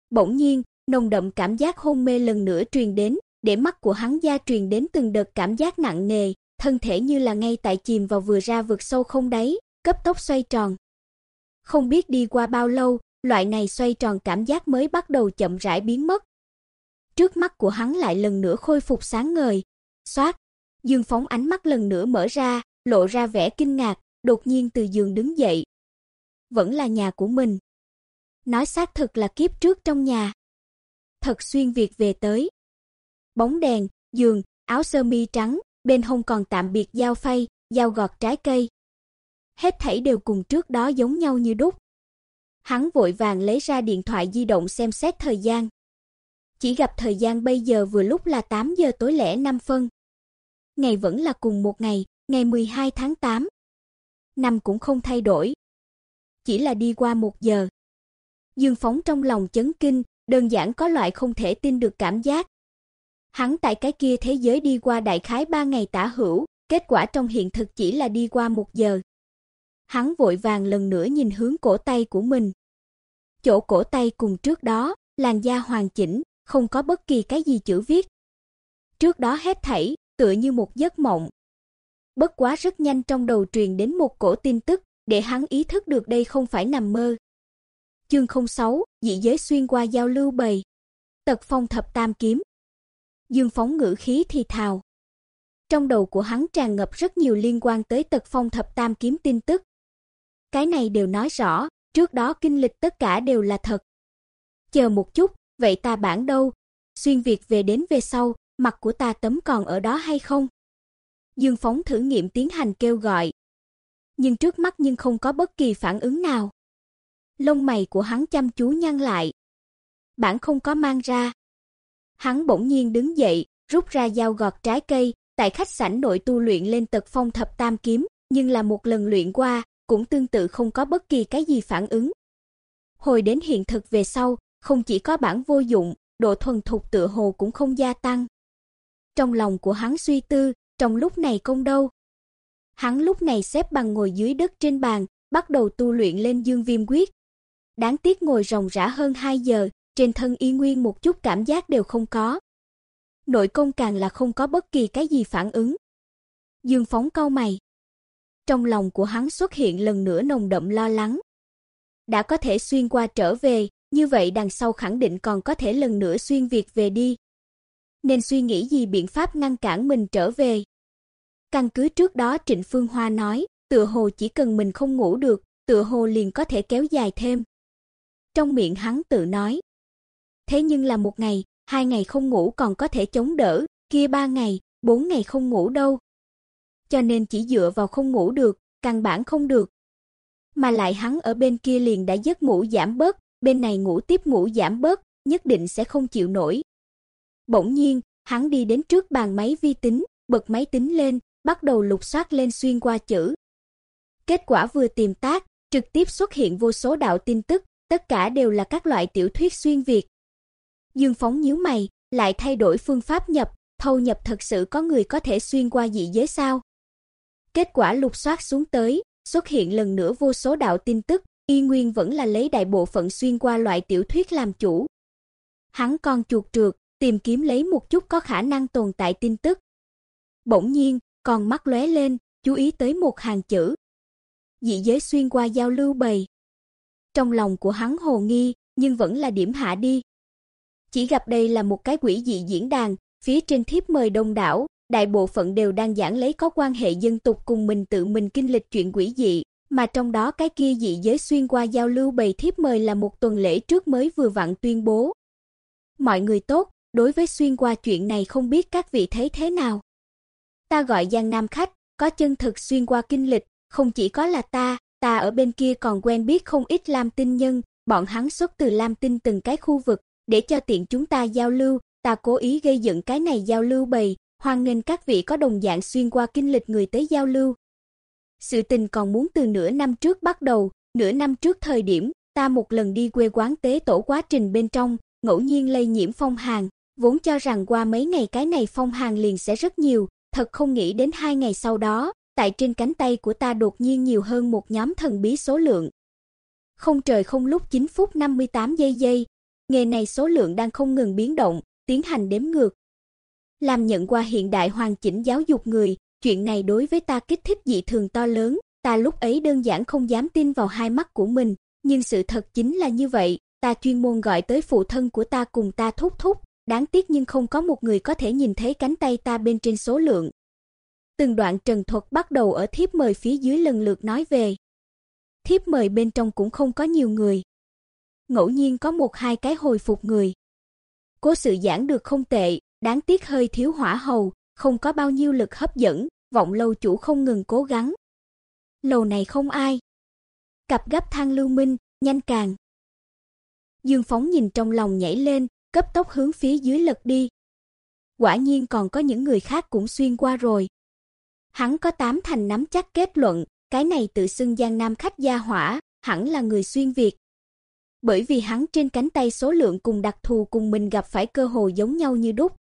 Bỗng nhiên, nồng đậm cảm giác hôn mê lần nữa truyền đến, để mắt của hắn gia truyền đến từng đợt cảm giác nặng nề, thân thể như là ngay tại chìm vào vừa ra vực sâu không đáy, cấp tốc xoay tròn. Không biết đi qua bao lâu, loại này xoay tròn cảm giác mới bắt đầu chậm rãi biến mất. Trước mắt của hắn lại lần nữa khôi phục sáng ngời. Xoát, Dương Phóng ánh mắt lần nữa mở ra, lộ ra vẻ kinh ngạc, đột nhiên từ giường đứng dậy. Vẫn là nhà của mình. Nói xác thực là kiếp trước trong nhà. Thật xuyên việc về tới. Bóng đèn, giường, áo sơ mi trắng, bên hông còn tạm biệt dao phay, dao gọt trái cây. Hết thảy đều cùng trước đó giống nhau như đúc. Hắn vội vàng lấy ra điện thoại di động xem xét thời gian. Chỉ gặp thời gian bây giờ vừa lúc là 8 giờ tối lẻ 5 phân. Ngày vẫn là cùng một ngày, ngày 12 tháng 8. Năm cũng không thay đổi. Chỉ là đi qua một giờ. Dương Phóng trong lòng chấn kinh, đơn giản có loại không thể tin được cảm giác. Hắn tại cái kia thế giới đi qua đại khái 3 ngày tả hữu, kết quả trong hiện thực chỉ là đi qua một giờ. Hắn vội vàng lần nữa nhìn hướng cổ tay của mình. Chỗ cổ tay cùng trước đó, làn da hoàn chỉnh, không có bất kỳ cái gì chữ viết. Trước đó hết thảy, tựa như một giấc mộng. Bất quá rất nhanh trong đầu truyền đến một cổ tin tức, để hắn ý thức được đây không phải nằm mơ. Chương 06, dị giới xuyên qua giao lưu bầy. Tật phong thập tam kiếm. Dương phóng ngữ khí thì thào. Trong đầu của hắn tràn ngập rất nhiều liên quan tới tật phong thập tam kiếm tin tức. Cái này đều nói rõ, trước đó kinh lịch tất cả đều là thật. Chờ một chút, vậy ta bản đâu? Xuyên Việt về đến về sau, mặt của ta tấm còn ở đó hay không? Dương Phóng thử nghiệm tiến hành kêu gọi. Nhưng trước mắt nhưng không có bất kỳ phản ứng nào. Lông mày của hắn chăm chú nhăn lại. Bản không có mang ra. Hắn bỗng nhiên đứng dậy, rút ra dao gọt trái cây, tại khách sảnh nội tu luyện lên tật phong thập tam kiếm, nhưng là một lần luyện qua, cũng tương tự không có bất kỳ cái gì phản ứng. Hồi đến hiện thực về sau, không chỉ có bản vô dụng, độ thuần thục tựa hồ cũng không gia tăng. Trong lòng của hắn suy tư, trong lúc này công đâu? Hắn lúc này xếp bằng ngồi dưới đất trên bàn, bắt đầu tu luyện lên Dương Viêm quyết. Đáng tiếc ngồi ròng rã hơn 2 giờ, trên thân y nguyên một chút cảm giác đều không có. Nội công càng là không có bất kỳ cái gì phản ứng. Dương phóng cau mày. Trong lòng của hắn xuất hiện lần nữa nồng đậm lo lắng. Đã có thể xuyên qua trở về, như vậy đằng sau khẳng định còn có thể lần nữa xuyên việt về đi. Nên suy nghĩ gì biện pháp ngăn cản mình trở về. Căn cứ trước đó Trịnh Phương Hoa nói, tựa hồ chỉ cần mình không ngủ được, tựa hồ liền có thể kéo dài thêm. Trong miệng hắn tự nói. Thế nhưng là một ngày, hai ngày không ngủ còn có thể chống đỡ, kia ba ngày, bốn ngày không ngủ đâu. Cho nên chỉ dựa vào không ngủ được, căn bản không được. Mà lại hắn ở bên kia liền đã giấc ngủ giảm bớt, bên này ngủ tiếp ngủ giảm bớt, nhất định sẽ không chịu nổi. Bỗng nhiên, hắn đi đến trước bàn máy vi tính, bật máy tính lên, bắt đầu lục soát lên xuyên qua chữ. Kết quả vừa tìm tác, trực tiếp xuất hiện vô số đạo tin tức, tất cả đều là các loại tiểu thuyết xuyên việt. Dương Phóng nhíu mày, lại thay đổi phương pháp nhập, thâu nhập thật sự có người có thể xuyên qua dị giới sao? Kết quả lục soát xuống tới, xuất hiện lần nữa vô số đạo tin tức, y nguyên vẫn là lấy đại bộ phận xuyên qua loại tiểu thuyết làm chủ. Hắn con chuột trượt, tìm kiếm lấy một chút có khả năng tồn tại tin tức. Bỗng nhiên, còn mắt lóe lên, chú ý tới một hàng chữ. Dị giới xuyên qua giao lưu bầy. Trong lòng của hắn hồ nghi, nhưng vẫn là điểm hạ đi. Chỉ gặp đây là một cái quỷ dị diễn đàn, phía trên thiếp mời đông đảo, đại bộ phận đều đang giảng lấy có quan hệ dân tục cùng mình tự mình kinh lịch chuyện quỷ dị, mà trong đó cái kia dị giới xuyên qua giao lưu bày thiếp mời là một tuần lễ trước mới vừa vặn tuyên bố. Mọi người tốt, đối với xuyên qua chuyện này không biết các vị thấy thế nào. Ta gọi Giang Nam khách, có chân thực xuyên qua kinh lịch, không chỉ có là ta, ta ở bên kia còn quen biết không ít Lam Tinh nhân, bọn hắn xuất từ Lam Tinh từng cái khu vực, để cho tiện chúng ta giao lưu, ta cố ý gây dựng cái này giao lưu bày hoan nghênh các vị có đồng dạng xuyên qua kinh lịch người tới giao lưu. Sự tình còn muốn từ nửa năm trước bắt đầu, nửa năm trước thời điểm, ta một lần đi quê quán tế tổ quá trình bên trong, ngẫu nhiên lây nhiễm phong hàn, vốn cho rằng qua mấy ngày cái này phong hàn liền sẽ rất nhiều, thật không nghĩ đến hai ngày sau đó, tại trên cánh tay của ta đột nhiên nhiều hơn một nhóm thần bí số lượng. Không trời không lúc 9 phút 58 giây giây, nghề này số lượng đang không ngừng biến động, tiến hành đếm ngược. Làm nhận qua hiện đại hoàn chỉnh giáo dục người, chuyện này đối với ta kích thích dị thường to lớn, ta lúc ấy đơn giản không dám tin vào hai mắt của mình, nhưng sự thật chính là như vậy, ta chuyên môn gọi tới phụ thân của ta cùng ta thúc thúc, đáng tiếc nhưng không có một người có thể nhìn thấy cánh tay ta bên trên số lượng. Từng đoạn trần thuật bắt đầu ở thiếp mời phía dưới lần lượt nói về. Thiếp mời bên trong cũng không có nhiều người. Ngẫu nhiên có một hai cái hồi phục người. Cố sự giảng được không tệ, đáng tiếc hơi thiếu hỏa hầu, không có bao nhiêu lực hấp dẫn, vọng lâu chủ không ngừng cố gắng. Lầu này không ai. Cặp gấp thang lưu minh, nhanh càng. Dương Phóng nhìn trong lòng nhảy lên, cấp tốc hướng phía dưới lật đi. Quả nhiên còn có những người khác cũng xuyên qua rồi. Hắn có tám thành nắm chắc kết luận, cái này tự xưng Giang Nam khách gia hỏa, hẳn là người xuyên Việt. Bởi vì hắn trên cánh tay số lượng cùng đặc thù cùng mình gặp phải cơ hội giống nhau như đúc.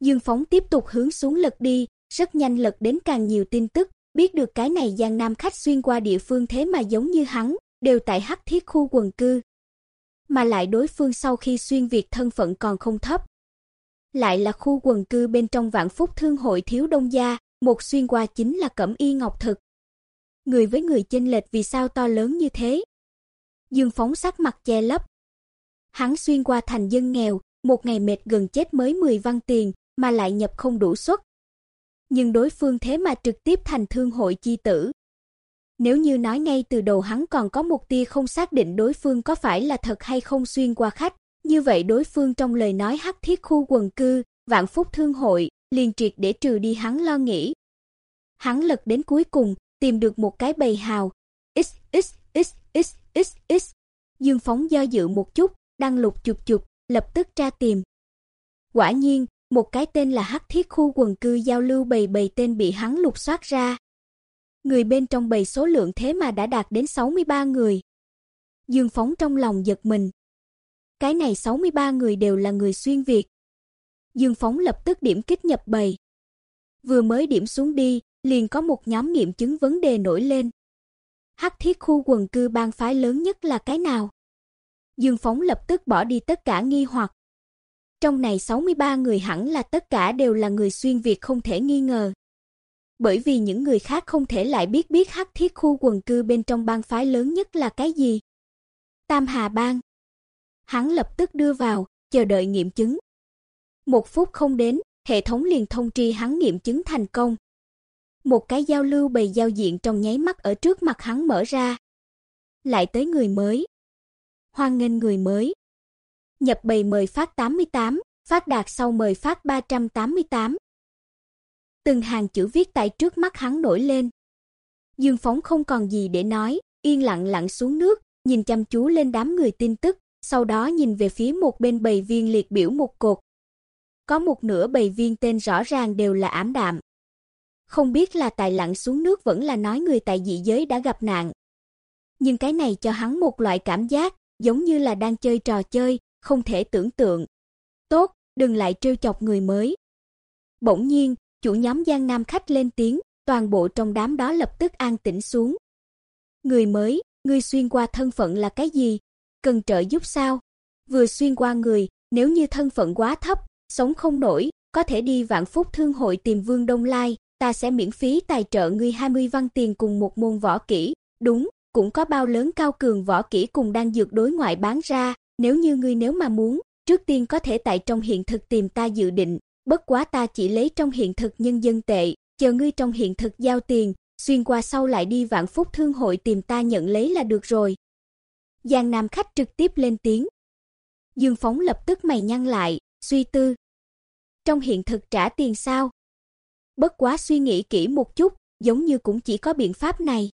Dương Phóng tiếp tục hướng xuống lật đi, rất nhanh lật đến càng nhiều tin tức, biết được cái này Giang Nam khách xuyên qua địa phương thế mà giống như hắn, đều tại Hắc Thiết khu quần cư. Mà lại đối phương sau khi xuyên việt thân phận còn không thấp. Lại là khu quần cư bên trong Vạn Phúc Thương hội thiếu đông gia, một xuyên qua chính là Cẩm Y Ngọc Thực. Người với người chênh lệch vì sao to lớn như thế? Dương Phóng sắc mặt che lấp. Hắn xuyên qua thành dân nghèo, một ngày mệt gần chết mới 10 văn tiền, mà lại nhập không đủ suất. Nhưng đối phương thế mà trực tiếp thành thương hội chi tử. Nếu như nói ngay từ đầu hắn còn có một tia không xác định đối phương có phải là thật hay không xuyên qua khách, như vậy đối phương trong lời nói hắc thiết khu quần cư, vạn phúc thương hội, liền triệt để trừ đi hắn lo nghĩ. Hắn lật đến cuối cùng, tìm được một cái bầy hào. X x x x x x. Dương phóng do dự một chút, đăng lục chụp chụp, lập tức tra tìm. Quả nhiên, một cái tên là Hắc Thiết khu quần cư giao lưu bầy bầy tên bị hắn lục soát ra. Người bên trong bầy số lượng thế mà đã đạt đến 63 người. Dương Phóng trong lòng giật mình. Cái này 63 người đều là người xuyên Việt. Dương Phóng lập tức điểm kích nhập bầy. Vừa mới điểm xuống đi, liền có một nhóm nghiệm chứng vấn đề nổi lên. Hắc Thiết khu quần cư bang phái lớn nhất là cái nào? Dương Phóng lập tức bỏ đi tất cả nghi hoặc. Trong này 63 người hẳn là tất cả đều là người xuyên Việt không thể nghi ngờ. Bởi vì những người khác không thể lại biết biết hắc thiết khu quần cư bên trong bang phái lớn nhất là cái gì. Tam Hà Bang Hắn lập tức đưa vào, chờ đợi nghiệm chứng. Một phút không đến, hệ thống liền thông tri hắn nghiệm chứng thành công. Một cái giao lưu bày giao diện trong nháy mắt ở trước mặt hắn mở ra. Lại tới người mới. Hoan nghênh người mới. Nhập bầy mời phát 88, phát đạt sau mời phát 388. Từng hàng chữ viết tại trước mắt hắn nổi lên. Dương Phóng không còn gì để nói, yên lặng lặn xuống nước, nhìn chăm chú lên đám người tin tức, sau đó nhìn về phía một bên bầy viên liệt biểu một cột. Có một nửa bầy viên tên rõ ràng đều là ám đạm. Không biết là tại lặn xuống nước vẫn là nói người tại dị giới đã gặp nạn. Nhưng cái này cho hắn một loại cảm giác, giống như là đang chơi trò chơi, không thể tưởng tượng. Tốt, đừng lại trêu chọc người mới. Bỗng nhiên, chủ nhóm Giang Nam khách lên tiếng, toàn bộ trong đám đó lập tức an tĩnh xuống. Người mới, ngươi xuyên qua thân phận là cái gì? Cần trợ giúp sao? Vừa xuyên qua người, nếu như thân phận quá thấp, sống không nổi, có thể đi Vạn Phúc Thương hội tìm Vương Đông Lai, ta sẽ miễn phí tài trợ ngươi 20 văn tiền cùng một môn võ kỹ. Đúng, cũng có bao lớn cao cường võ kỹ cùng đang dược đối ngoại bán ra, nếu như ngươi nếu mà muốn, trước tiên có thể tại trong hiện thực tìm ta dự định, bất quá ta chỉ lấy trong hiện thực nhân dân tệ, chờ ngươi trong hiện thực giao tiền, xuyên qua sau lại đi Vạn Phúc Thương hội tìm ta nhận lấy là được rồi. Giang Nam khách trực tiếp lên tiếng. Dương Phóng lập tức mày nhăn lại, suy tư. Trong hiện thực trả tiền sao? Bất quá suy nghĩ kỹ một chút, giống như cũng chỉ có biện pháp này.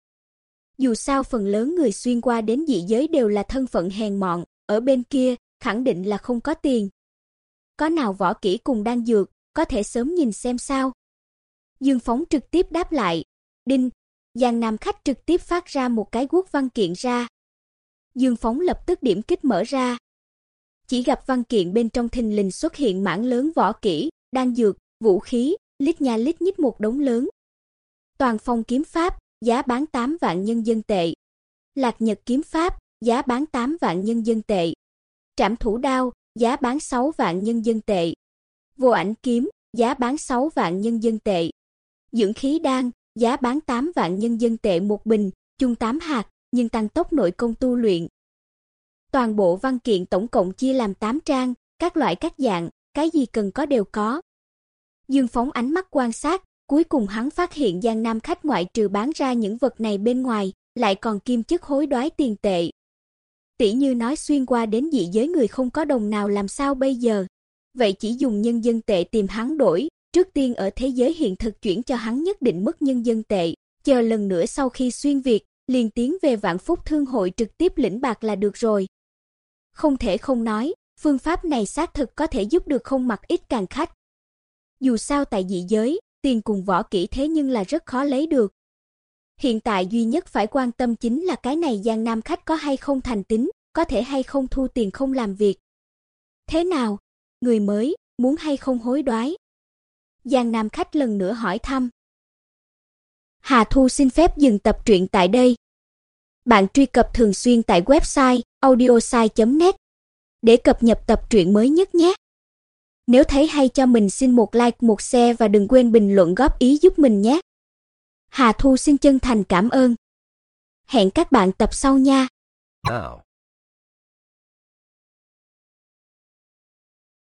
Dù sao phần lớn người xuyên qua đến dị giới đều là thân phận hèn mọn, ở bên kia khẳng định là không có tiền. Có nào võ kỹ cùng đang dược, có thể sớm nhìn xem sao? Dương Phóng trực tiếp đáp lại, "Đinh." Giang Nam khách trực tiếp phát ra một cái quốc văn kiện ra. Dương Phóng lập tức điểm kích mở ra. Chỉ gặp văn kiện bên trong thình lình xuất hiện mảng lớn võ kỹ, đan dược, vũ khí, lít nha lít nhít một đống lớn. Toàn phong kiếm pháp, giá bán 8 vạn nhân dân tệ. Lạc Nhật kiếm pháp, giá bán 8 vạn nhân dân tệ. Trảm thủ đao, giá bán 6 vạn nhân dân tệ. Vô ảnh kiếm, giá bán 6 vạn nhân dân tệ. Dưỡng khí đan, giá bán 8 vạn nhân dân tệ một bình, chung 8 hạt, nhưng tăng tốc nội công tu luyện. Toàn bộ văn kiện tổng cộng chia làm 8 trang, các loại các dạng, cái gì cần có đều có. Dương phóng ánh mắt quan sát, cuối cùng hắn phát hiện Giang Nam khách ngoại trừ bán ra những vật này bên ngoài, lại còn kim chức hối đoái tiền tệ. Tỷ như nói xuyên qua đến dị giới người không có đồng nào làm sao bây giờ? Vậy chỉ dùng nhân dân tệ tìm hắn đổi, trước tiên ở thế giới hiện thực chuyển cho hắn nhất định mất nhân dân tệ, chờ lần nữa sau khi xuyên việt, liền tiến về Vạn Phúc Thương hội trực tiếp lĩnh bạc là được rồi. Không thể không nói, phương pháp này xác thực có thể giúp được không mặc ít càng khách. Dù sao tại dị giới, tiền cùng võ kỹ thế nhưng là rất khó lấy được. Hiện tại duy nhất phải quan tâm chính là cái này Giang Nam khách có hay không thành tín, có thể hay không thu tiền không làm việc. Thế nào? Người mới, muốn hay không hối đoái? Giang Nam khách lần nữa hỏi thăm. Hà Thu xin phép dừng tập truyện tại đây. Bạn truy cập thường xuyên tại website audiosai.net để cập nhật tập truyện mới nhất nhé. Nếu thấy hay cho mình xin một like, một share và đừng quên bình luận góp ý giúp mình nhé. Hà Thu xin chân thành cảm ơn. Hẹn các bạn tập sau nha. Now